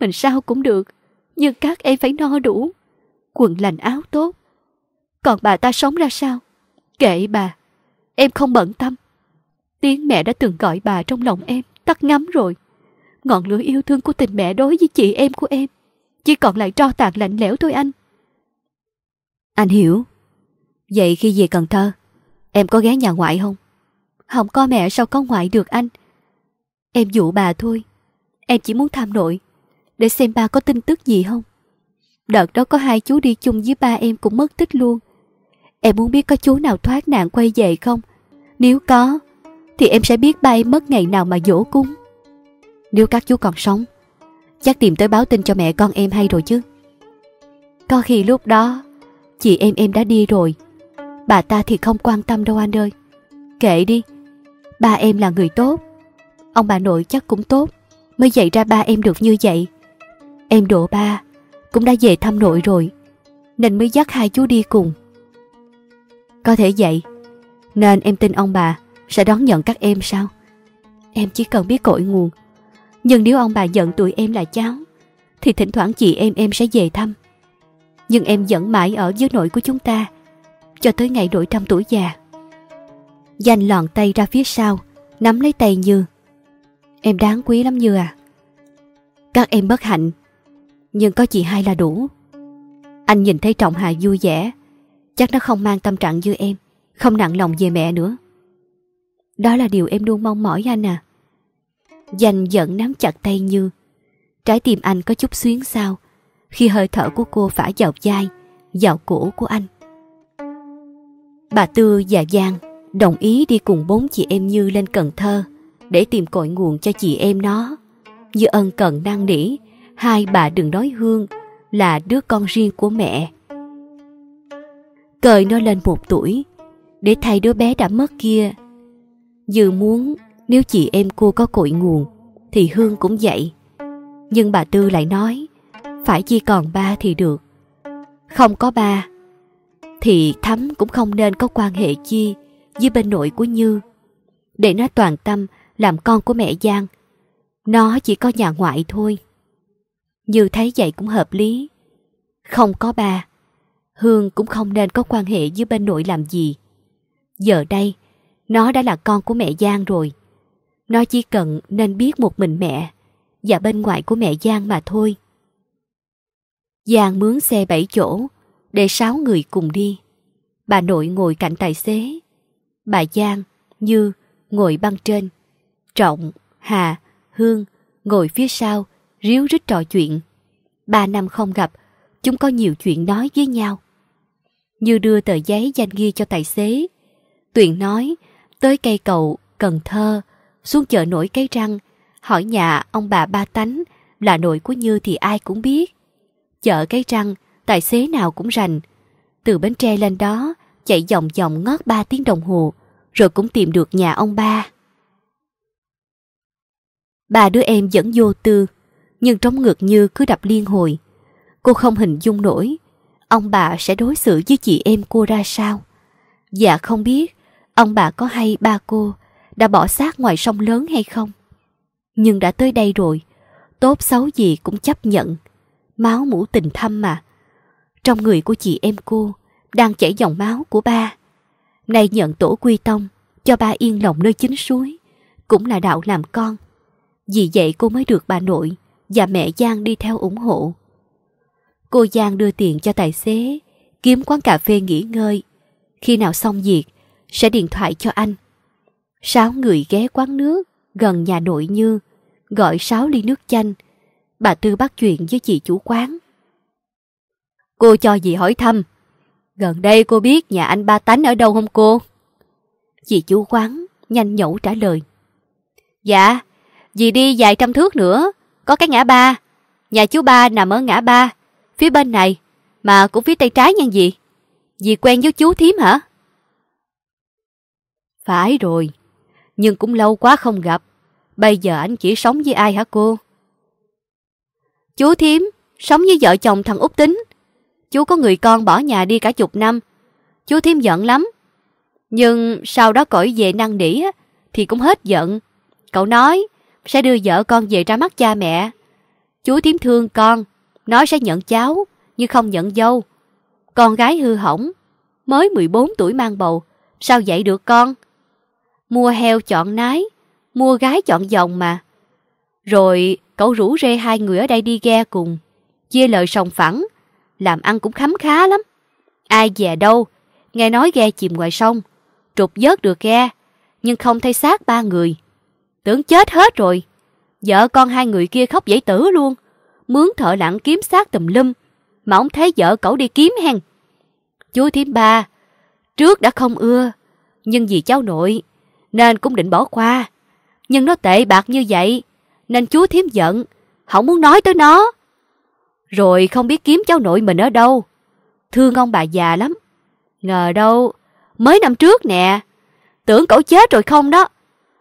mình sao cũng được, nhưng các em phải no đủ. Quần lành áo tốt. Còn bà ta sống ra sao? Kệ bà, em không bận tâm. Tiếng mẹ đã từng gọi bà trong lòng em, tắt ngắm rồi. Ngọn lửa yêu thương của tình mẹ đối với chị em của em, chỉ còn lại tro tàn lạnh lẽo thôi anh. Anh hiểu. Vậy khi về Cần Thơ, em có ghé nhà ngoại không? Không có mẹ sao có ngoại được anh? Em dụ bà thôi. Em chỉ muốn thăm nội, để xem ba có tin tức gì không. Đợt đó có hai chú đi chung với ba em cũng mất tích luôn. Em muốn biết có chú nào thoát nạn quay về không? Nếu có, thì em sẽ biết ba em mất ngày nào mà dỗ cúng. Nếu các chú còn sống, chắc tìm tới báo tin cho mẹ con em hay rồi chứ. Có khi lúc đó, chị em em đã đi rồi. Bà ta thì không quan tâm đâu anh ơi. Kệ đi, ba em là người tốt. Ông bà nội chắc cũng tốt, mới dạy ra ba em được như vậy. Em độ ba, cũng đã về thăm nội rồi, nên mới dắt hai chú đi cùng. Có thể vậy, nên em tin ông bà sẽ đón nhận các em sao? Em chỉ cần biết cội nguồn. Nhưng nếu ông bà giận tụi em là cháu, thì thỉnh thoảng chị em em sẽ về thăm. Nhưng em vẫn mãi ở dưới nội của chúng ta, cho tới ngày đổi trăm tuổi già. Danh lòn tay ra phía sau, nắm lấy tay Như. Em đáng quý lắm Như à. Các em bất hạnh, nhưng có chị hai là đủ. Anh nhìn thấy Trọng Hà vui vẻ, chắc nó không mang tâm trạng như em, không nặng lòng về mẹ nữa. Đó là điều em luôn mong mỏi anh à. Danh giận nắm chặt tay Như. Trái tim anh có chút xuyến sao khi hơi thở của cô phả vào vai, vào cổ của anh. Bà Tư và Giang đồng ý đi cùng bốn chị em Như lên Cần Thơ để tìm cội nguồn cho chị em nó. Như ân cần năn nỉ, hai bà đừng nói Hương là đứa con riêng của mẹ. Cời nó lên một tuổi, để thay đứa bé đã mất kia. Dư muốn nếu chị em cô có cội nguồn, thì Hương cũng vậy. Nhưng bà Tư lại nói, phải chỉ còn ba thì được. Không có ba, thì Thắm cũng không nên có quan hệ chi với bên nội của Như. Để nó toàn tâm làm con của mẹ Giang. Nó chỉ có nhà ngoại thôi. Như thấy vậy cũng hợp lý. Không có ba, Hương cũng không nên có quan hệ với bên nội làm gì. Giờ đây, nó đã là con của mẹ Giang rồi. Nó chỉ cần nên biết một mình mẹ và bên ngoại của mẹ Giang mà thôi. Giang mướn xe bảy chỗ để sáu người cùng đi. Bà nội ngồi cạnh tài xế. Bà Giang, Như ngồi băng trên. Trọng, Hà, Hương ngồi phía sau, ríu rít trò chuyện. Ba năm không gặp, chúng có nhiều chuyện nói với nhau. Như đưa tờ giấy danh ghi cho tài xế. Tuyền nói, tới cây cầu, Cần Thơ, xuống chợ nổi cây răng, hỏi nhà ông bà ba tánh là nội của Như thì ai cũng biết. Chợ cái răng, tài xế nào cũng rành. Từ Bến Tre lên đó, chạy vòng vòng ngót ba tiếng đồng hồ, rồi cũng tìm được nhà ông ba. Ba đứa em vẫn vô tư, nhưng trống ngực như cứ đập liên hồi. Cô không hình dung nổi, ông bà sẽ đối xử với chị em cô ra sao. Dạ không biết, ông bà có hay ba cô đã bỏ xác ngoài sông lớn hay không. Nhưng đã tới đây rồi, tốt xấu gì cũng chấp nhận. Máu mũ tình thâm mà. Trong người của chị em cô đang chảy dòng máu của ba. Nay nhận tổ quy tông, cho ba yên lòng nơi chính suối, cũng là đạo làm con. Vì vậy cô mới được bà nội và mẹ Giang đi theo ủng hộ. Cô Giang đưa tiền cho tài xế, kiếm quán cà phê nghỉ ngơi. Khi nào xong việc, sẽ điện thoại cho anh. Sáu người ghé quán nước, gần nhà nội Như, gọi sáu ly nước chanh. Bà Tư bắt chuyện với chị chủ quán. Cô cho dì hỏi thăm. Gần đây cô biết nhà anh Ba Tánh ở đâu không cô? Chị chủ quán nhanh nhẩu trả lời. Dạ, dì đi vài trăm thước nữa, có cái ngã ba. Nhà chú ba nằm ở ngã ba, phía bên này, mà cũng phía tay trái nha dì. Dì quen với chú thím hả? Phải rồi, nhưng cũng lâu quá không gặp. Bây giờ anh chỉ sống với ai hả cô? Chú thím, sống với vợ chồng thằng Út Tính. Chú có người con bỏ nhà đi cả chục năm. Chú thím giận lắm. Nhưng sau đó cõi về năng nỉ thì cũng hết giận. Cậu nói sẽ đưa vợ con về ra mắt cha mẹ. Chú thím thương con, nói sẽ nhận cháu, nhưng không nhận dâu. Con gái hư hỏng, mới 14 tuổi mang bầu, sao dạy được con? Mua heo chọn nái, mua gái chọn dòng mà. Rồi cậu rủ rê hai người ở đây đi ghe cùng, chia lời sòng phẳng, làm ăn cũng khấm khá lắm. Ai về đâu, nghe nói ghe chìm ngoài sông, trục vớt được ghe, nhưng không thấy xác ba người. Tưởng chết hết rồi. Vợ con hai người kia khóc dãy tử luôn, mướn thợ lặng kiếm xác tùm lum, mà ông thấy vợ cậu đi kiếm hen. Chú thím ba, trước đã không ưa, nhưng vì cháu nội, nên cũng định bỏ qua. Nhưng nó tệ bạc như vậy, nên chú thiếm giận, không muốn nói tới nó. Rồi không biết kiếm cháu nội mình ở đâu. Thương ông bà già lắm. Ngờ đâu, mới năm trước nè, tưởng cậu chết rồi không đó.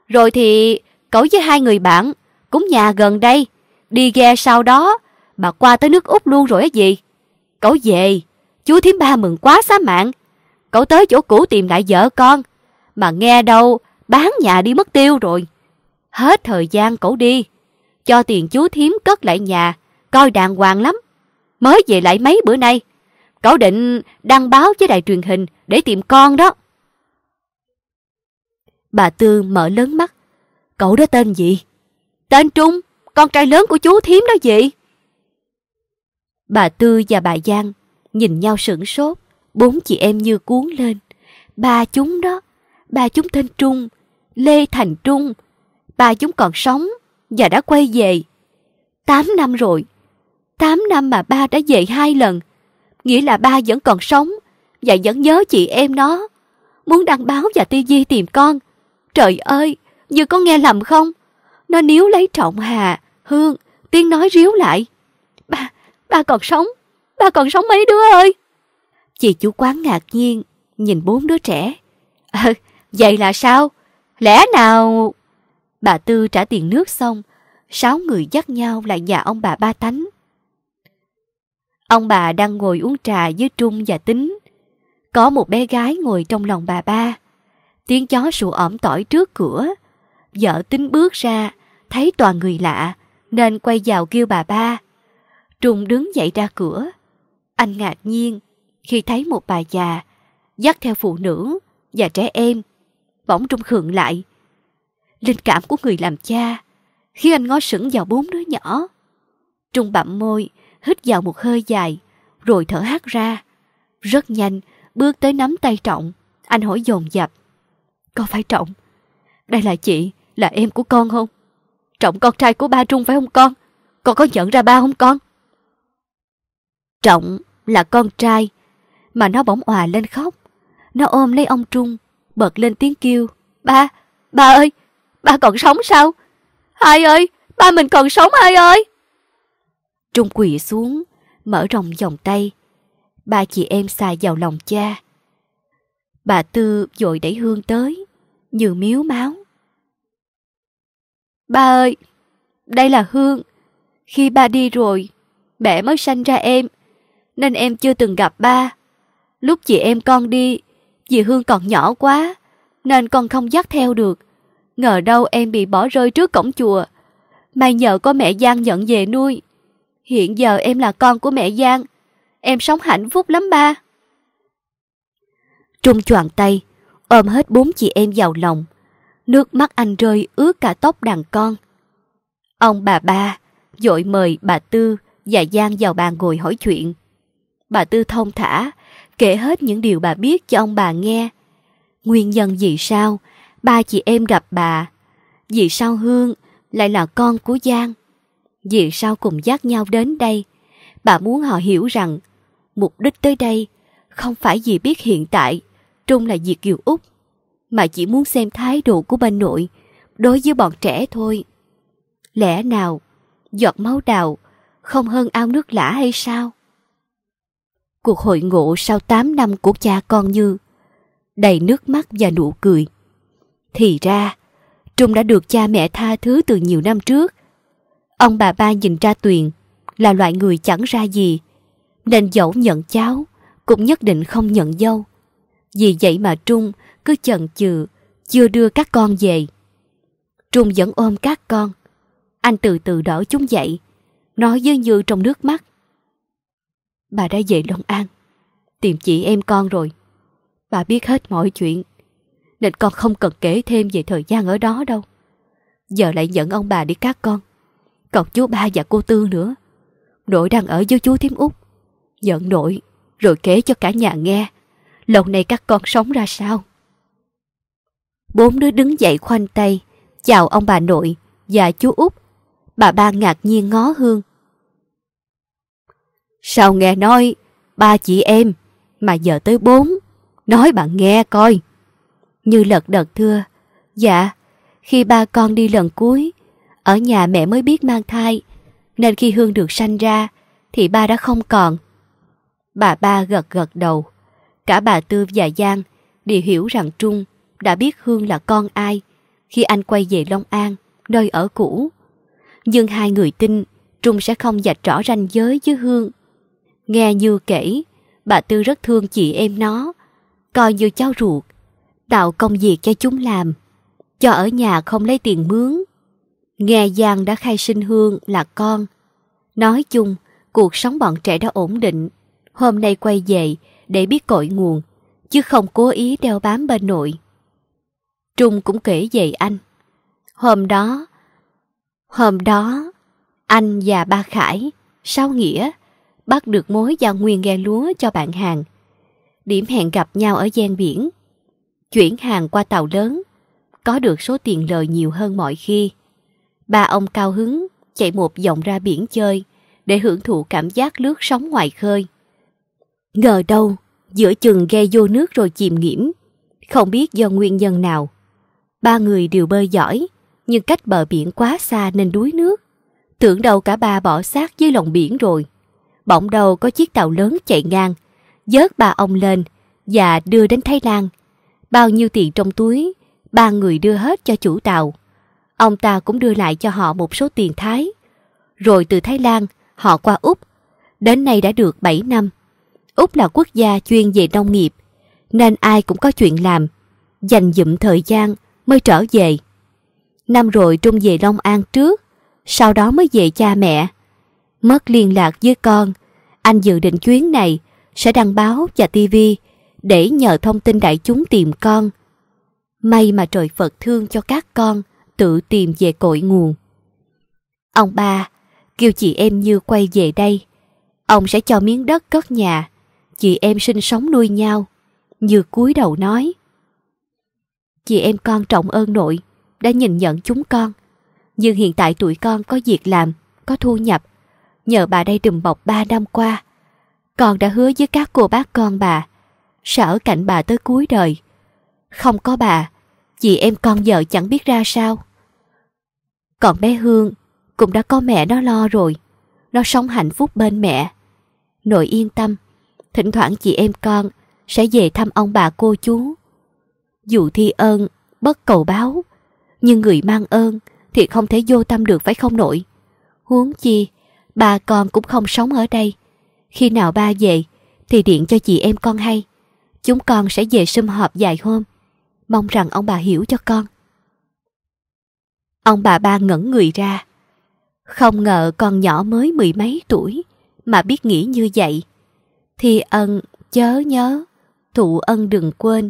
Rồi thì cậu với hai người bạn, cũng nhà gần đây, đi ghe sau đó, bà qua tới nước Úc luôn rồi á gì. Cậu về, chú thím ba mừng quá xá mạng. Cậu tới chỗ cũ tìm lại vợ con, mà nghe đâu bán nhà đi mất tiêu rồi. Hết thời gian cậu đi, cho tiền chú Thiếm cất lại nhà, coi đàng hoàng lắm. Mới về lại mấy bữa nay, cậu định đăng báo với đài truyền hình để tìm con đó. Bà Tư mở lớn mắt. Cậu đó tên gì? Tên Trung, con trai lớn của chú Thiếm đó gì? Bà Tư và bà Giang nhìn nhau sửng sốt, bốn chị em như cuốn lên. Ba chúng đó, ba chúng tên Trung, Lê Thành Trung. Ba chúng còn sống và đã quay về. Tám năm rồi. Tám năm mà ba đã về hai lần. Nghĩa là ba vẫn còn sống và vẫn nhớ chị em nó. Muốn đăng báo và tivi tìm con. Trời ơi, như có nghe lầm không? Nó níu lấy trọng hà, hương, tiếng nói ríu lại. Ba, ba còn sống, ba còn sống mấy đứa ơi. Chị chủ quán ngạc nhiên, nhìn bốn đứa trẻ. À, vậy là sao? Lẽ nào... Bà Tư trả tiền nước xong, sáu người dắt nhau lại nhà ông bà Ba Tánh. Ông bà đang ngồi uống trà với Trung và Tính. Có một bé gái ngồi trong lòng bà ba. Tiếng chó sủa ẩm tỏi trước cửa. Vợ Tính bước ra, thấy toàn người lạ, nên quay vào kêu bà ba. Trung đứng dậy ra cửa. Anh ngạc nhiên khi thấy một bà già dắt theo phụ nữ và trẻ em. Bỗng Trung khựng lại. Linh cảm của người làm cha khi anh ngó sững vào bốn đứa nhỏ. Trung bặm môi, hít vào một hơi dài, rồi thở hắt ra. Rất nhanh, bước tới nắm tay Trọng. Anh hỏi dồn dập. Có phải Trọng? Đây là chị, là em của con không? Trọng con trai của ba Trung phải không con? Con có nhận ra ba không con? Trọng là con trai, mà nó bỗng òa lên khóc. Nó ôm lấy ông Trung, bật lên tiếng kêu. Ba, ba ơi, ba còn sống sao? Hai ơi, ba mình còn sống hai ơi. Trung quỳ xuống, mở rộng vòng tay. Ba chị em xài vào lòng cha. Bà Tư dội đẩy Hương tới, như miếu máu. Ba ơi, đây là Hương. Khi ba đi rồi, mẹ mới sanh ra em, nên em chưa từng gặp ba. Lúc chị em con đi, dì Hương còn nhỏ quá, nên con không dắt theo được. Ngờ đâu em bị bỏ rơi trước cổng chùa. May nhờ có mẹ Giang nhận về nuôi. Hiện giờ em là con của mẹ Giang. Em sống hạnh phúc lắm ba. Trung choàng tay, ôm hết bốn chị em vào lòng. Nước mắt anh rơi ướt cả tóc đàn con. Ông bà ba dội mời bà Tư và Giang vào bàn ngồi hỏi chuyện. Bà Tư thông thả, kể hết những điều bà biết cho ông bà nghe. Nguyên nhân gì sao ba chị em gặp bà, Vì sao Hương lại là con của Giang? Vì sao cùng dắt nhau đến đây? Bà muốn họ hiểu rằng mục đích tới đây không phải vì biết hiện tại Trung là Diệt Kiều Úc, mà chỉ muốn xem thái độ của bà nội đối với bọn trẻ thôi. Lẽ nào giọt máu đào không hơn ao nước lã hay sao? Cuộc hội ngộ sau 8 năm của cha con Như đầy nước mắt và nụ cười. Thì ra, Trung đã được cha mẹ tha thứ từ nhiều năm trước. Ông bà ba nhìn ra Tuyền là loại người chẳng ra gì, nên dẫu nhận cháu cũng nhất định không nhận dâu. Vì vậy mà Trung cứ chần chừ, chưa đưa các con về. Trung vẫn ôm các con. Anh từ từ đỡ chúng dậy, nói với Như trong nước mắt. Bà đã về Long An, tìm chị em con rồi. Bà biết hết mọi chuyện, nên con không cần kể thêm về thời gian ở đó đâu. Giờ lại dẫn ông bà đi các con. Còn chú ba và cô Tư nữa. Nội đang ở với chú Thiếm Út. Giận nội, rồi kể cho cả nhà nghe. Lâu nay các con sống ra sao? Bốn đứa đứng dậy khoanh tay, chào ông bà nội và chú Út. Bà ba ngạc nhiên ngó Hương. Sao nghe nói ba chị em mà giờ tới bốn? Nói bạn nghe coi. Như lật đật thưa. Dạ, khi ba con đi lần cuối, ở nhà mẹ mới biết mang thai, nên khi Hương được sanh ra, thì ba đã không còn. Bà ba gật gật đầu. Cả bà Tư và Giang đều hiểu rằng Trung đã biết Hương là con ai khi anh quay về Long An, nơi ở cũ. Nhưng hai người tin Trung sẽ không dạch rõ ranh giới với Hương. Nghe Như kể, bà Tư rất thương chị em nó, coi như cháu ruột, tạo công việc cho chúng làm, cho ở nhà không lấy tiền mướn. Nghe Giang đã khai sinh Hương là con. Nói chung, cuộc sống bọn trẻ đã ổn định. Hôm nay quay về để biết cội nguồn, chứ không cố ý đeo bám bên nội. Trung cũng kể về anh. Hôm đó, hôm đó, anh và ba Khải, sao nghĩa, bắt được mối giao nguyên ghe lúa cho bạn hàng. Điểm hẹn gặp nhau ở gian biển. Chuyển hàng qua tàu lớn, có được số tiền lời nhiều hơn mọi khi. Ba ông cao hứng chạy một vòng ra biển chơi để hưởng thụ cảm giác lướt sóng ngoài khơi. Ngờ đâu, giữa chừng ghe vô nước rồi chìm nghiễm, không biết do nguyên nhân nào. Ba người đều bơi giỏi, nhưng cách bờ biển quá xa nên đuối nước. Tưởng đâu cả ba bỏ xác dưới lòng biển rồi. Bỗng đầu có chiếc tàu lớn chạy ngang, dớt ba ông lên và đưa đến Thái Lan. Bao nhiêu tiền trong túi, ba người đưa hết cho chủ tàu. Ông ta cũng đưa lại cho họ một số tiền Thái. Rồi từ Thái Lan, họ qua Úc. Đến nay đã được 7 năm. Úc là quốc gia chuyên về nông nghiệp, nên ai cũng có chuyện làm. Dành dụm thời gian mới trở về. Năm rồi Trung về Long An trước, sau đó mới về cha mẹ. Mất liên lạc với con, anh dự định chuyến này sẽ đăng báo và tivi để nhờ thông tin đại chúng tìm con. May mà trời Phật thương cho các con tự tìm về cội nguồn. Ông ba kêu chị em Như quay về đây. Ông sẽ cho miếng đất cất nhà, chị em sinh sống nuôi nhau. Như cúi đầu nói. Chị em con trọng ơn nội, đã nhìn nhận chúng con. Nhưng hiện tại tụi con có việc làm, có thu nhập. Nhờ bà đây đùm bọc ba năm qua. Con đã hứa với các cô bác con bà, sẽ ở cạnh bà tới cuối đời. Không có bà, chị em con vợ chẳng biết ra sao. Còn bé Hương cũng đã có mẹ nó lo rồi. Nó sống hạnh phúc bên mẹ. Nội yên tâm, thỉnh thoảng chị em con sẽ về thăm ông bà cô chú. Dù thi ơn, bất cầu báo, nhưng người mang ơn thì không thể vô tâm được phải không nội. Huống chi, bà con cũng không sống ở đây. Khi nào ba về thì điện cho chị em con hay. Chúng con sẽ về sum họp vài hôm. Mong rằng ông bà hiểu cho con. Ông bà ba ngẩn người ra. Không ngờ con nhỏ mới mười mấy tuổi mà biết nghĩ như vậy. Thì ân chớ nhớ, thụ ân đừng quên.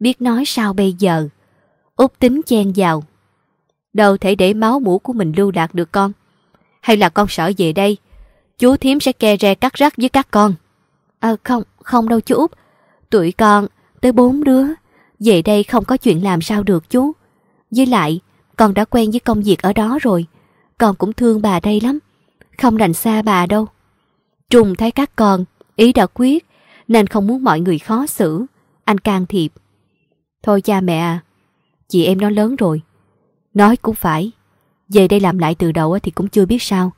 Biết nói sao bây giờ? Út tính chen vào. Đâu thể để máu mũ của mình lưu đạt được con. Hay là con sợ về đây, chú thím sẽ ke re cắt rắc với các con. À không, không đâu chú Út. Tụi con tới bốn đứa, về đây không có chuyện làm sao được chú. Với lại, Con đã quen với công việc ở đó rồi. Con cũng thương bà đây lắm. Không đành xa bà đâu. Trung thấy các con, ý đã quyết, nên không muốn mọi người khó xử. Anh can thiệp. Thôi cha mẹ à, chị em nó lớn rồi. Nói cũng phải, về đây làm lại từ đầu thì cũng chưa biết sao.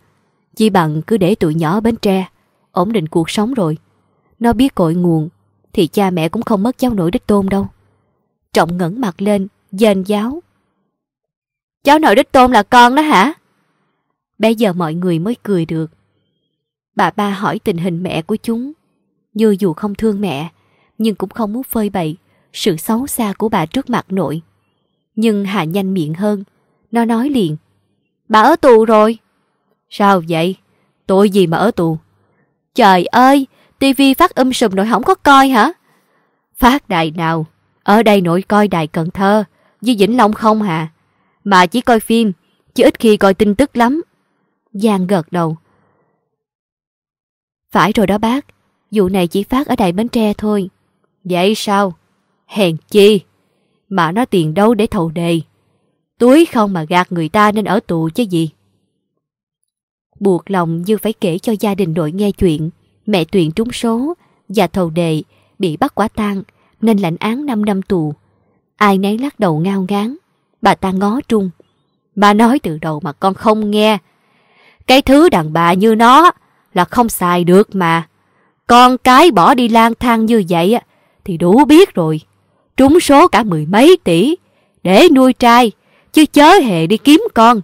Chỉ bằng cứ để tụi nhỏ Bến Tre, ổn định cuộc sống rồi. Nó biết cội nguồn, thì cha mẹ cũng không mất cháu nội đích tôn đâu. Trọng ngẩng mặt lên, dên giáo. Cháu nội đích tôn là con đó hả? Bây giờ mọi người mới cười được. Bà ba hỏi tình hình mẹ của chúng. Như dù không thương mẹ, nhưng cũng không muốn phơi bày sự xấu xa của bà trước mặt nội. Nhưng Hà nhanh miệng hơn. Nó nói liền. Bà ở tù rồi. Sao vậy? Tội gì mà ở tù? Trời ơi, tivi phát um sùm nội không có coi hả? Phát đài nào? Ở đây nội coi đài Cần Thơ, với Vĩnh Long không hả? Mà chỉ coi phim, chứ ít khi coi tin tức lắm. Giang gật đầu. Phải rồi đó bác, vụ này chỉ phát ở đài Bến Tre thôi. Vậy sao? Hèn chi? Mà nó tiền đâu để thầu đề? Túi không mà gạt người ta nên ở tù chứ gì? Buộc lòng như phải kể cho gia đình nội nghe chuyện mẹ Tuyền trúng số và thầu đề bị bắt quả tang nên lãnh án 5 năm tù. Ai nấy lắc đầu ngao ngán. Bà ta ngó Trung. Bà nói từ đầu mà con không nghe. Cái thứ đàn bà như nó là không xài được mà. Con cái bỏ đi lang thang như vậy thì đủ biết rồi. Trúng số cả mười mấy tỷ để nuôi trai, chứ chớ hề đi kiếm con.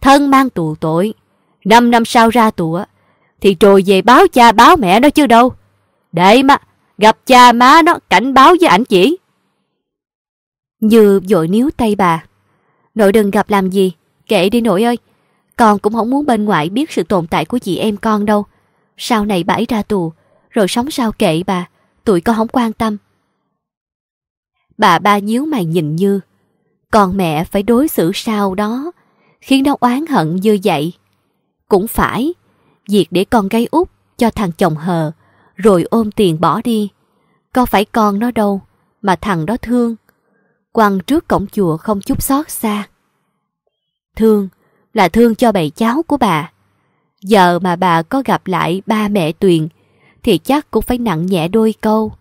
Thân mang tù tội. Năm năm sau ra tù thì trồi về báo cha báo mẹ nó chứ đâu. Để mà gặp cha má nó cảnh báo với ảnh chỉ. Như vội níu tay bà. Nội đừng gặp làm gì, kệ đi nội ơi. Con cũng không muốn bên ngoại biết sự tồn tại của chị em con đâu. Sau này bãi ra tù, rồi sống sao kệ bà, tụi con không quan tâm. Bà ba nhíu mày nhìn Như. Còn mẹ phải đối xử sao đó, khiến nó oán hận như vậy. Cũng phải, việc để con gây út cho thằng chồng hờ, rồi ôm tiền bỏ đi. Có phải con nó đâu, mà thằng đó thương. Quăng trước cổng chùa không chút xót xa. Thương là thương cho bầy cháu của bà. Giờ mà bà có gặp lại ba mẹ Tuyền thì chắc cũng phải nặng nhẹ đôi câu.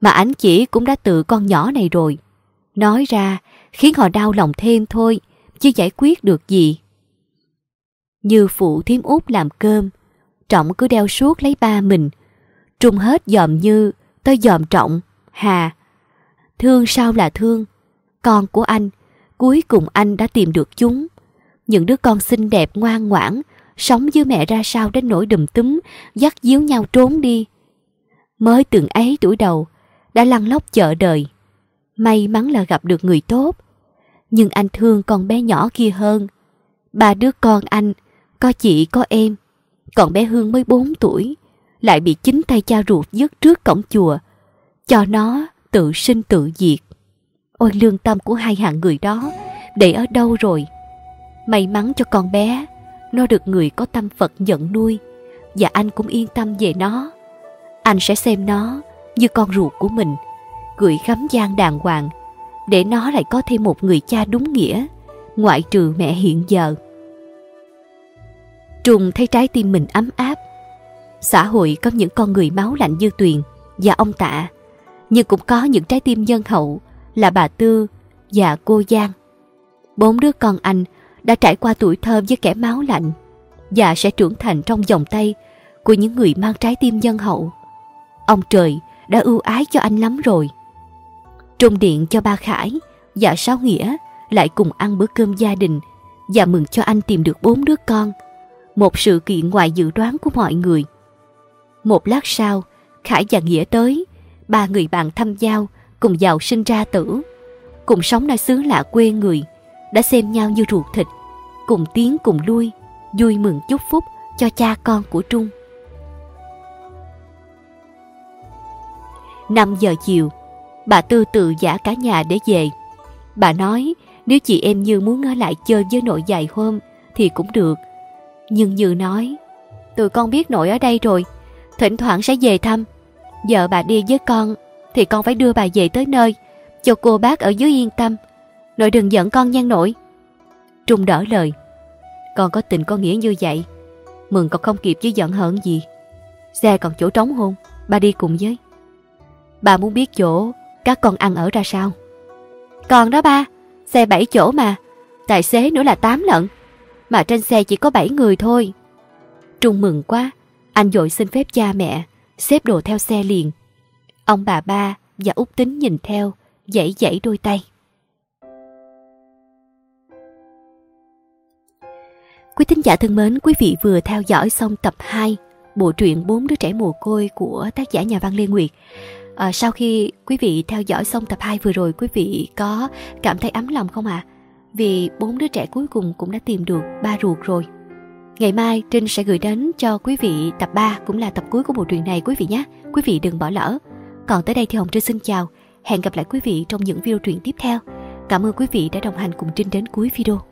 Mà ảnh chỉ cũng đã tự con nhỏ này rồi. Nói ra khiến họ đau lòng thêm thôi, chứ giải quyết được gì. Như phụ thiếm út làm cơm, Trọng cứ đeo suốt lấy ba mình. Trung hết dòm Như, tới dòm Trọng, Hà. Thương sao là thương, con của anh, cuối cùng anh đã tìm được chúng. Những đứa con xinh đẹp ngoan ngoãn, sống với mẹ ra sao đến nỗi đùm túm, dắt díu nhau trốn đi. Mới từng ấy tuổi đầu, đã lăn lóc chợ đời. May mắn là gặp được người tốt. Nhưng anh thương con bé nhỏ kia hơn. Ba đứa con anh, có chị có em. Còn bé Hương mới 4 tuổi, lại bị chính tay cha ruột dứt trước cổng chùa. Cho nó tự sinh tự diệt. Ôi lương tâm của hai hạng người đó, để ở đâu rồi? May mắn cho con bé, nó được người có tâm Phật nhận nuôi, và anh cũng yên tâm về nó. Anh sẽ xem nó như con ruột của mình, gửi gắm gian đàng hoàng, để nó lại có thêm một người cha đúng nghĩa, ngoại trừ mẹ hiện giờ. Trùng thấy trái tim mình ấm áp. Xã hội có những con người máu lạnh như Tuyền và ông Tạ, nhưng cũng có những trái tim nhân hậu là bà Tư và cô Giang. Bốn đứa con anh đã trải qua tuổi thơ với kẻ máu lạnh và sẽ trưởng thành trong vòng tay của những người mang trái tim nhân hậu. Ông trời đã ưu ái cho anh lắm rồi. Trung điện cho ba Khải và Sáu Nghĩa lại cùng ăn bữa cơm gia đình và mừng cho anh tìm được bốn đứa con. Một sự kiện ngoài dự đoán của mọi người. Một lát sau, Khải và Nghĩa tới, ba người bạn thăm giao cùng giàu sinh ra tử, cùng sống nơi xứ lạ quê người, đã xem nhau như ruột thịt, cùng tiến cùng lui, vui mừng chúc phúc cho cha con của Trung. 5 giờ chiều, bà Tư tự giả cả nhà để về. Bà nói nếu chị em Như muốn ở lại chơi với nội dài hôm thì cũng được. Nhưng Như nói, tụi con biết nội ở đây rồi, thỉnh thoảng sẽ về thăm. Giờ bà đi với con thì con phải đưa bà về tới nơi, cho cô bác ở dưới yên tâm. Nội đừng giận con nhan nội. Trung đỡ lời. Con có tình có nghĩa như vậy. Mừng còn không kịp chứ giận hờn gì. Xe còn chỗ trống hôn, Ba đi cùng với. bà muốn biết chỗ các con ăn ở ra sao? Còn đó ba, xe 7 chỗ mà. Tài xế nữa là 8 lận. Mà trên xe chỉ có 7 người thôi. Trung mừng quá. Anh dội xin phép cha mẹ, xếp đồ theo xe liền. Ông bà ba và út tính nhìn theo, dãy dãy đôi tay. Quý thính giả thân mến, quý vị vừa theo dõi xong tập 2 bộ truyện Bốn đứa trẻ mồ côi của tác giả nhà văn Lê Nguyệt. À, sau khi quý vị theo dõi xong tập 2 vừa rồi, quý vị có cảm thấy ấm lòng không ạ? À? Vì bốn đứa trẻ cuối cùng cũng đã tìm được ba ruột rồi. Ngày mai, Trinh sẽ gửi đến cho quý vị tập 3 cũng là tập cuối của bộ truyện này quý vị nhé. Quý vị đừng bỏ lỡ. Còn tới đây thì Hồng Trinh xin chào. Hẹn gặp lại quý vị trong những video truyện tiếp theo. Cảm ơn quý vị đã đồng hành cùng Trinh đến cuối video.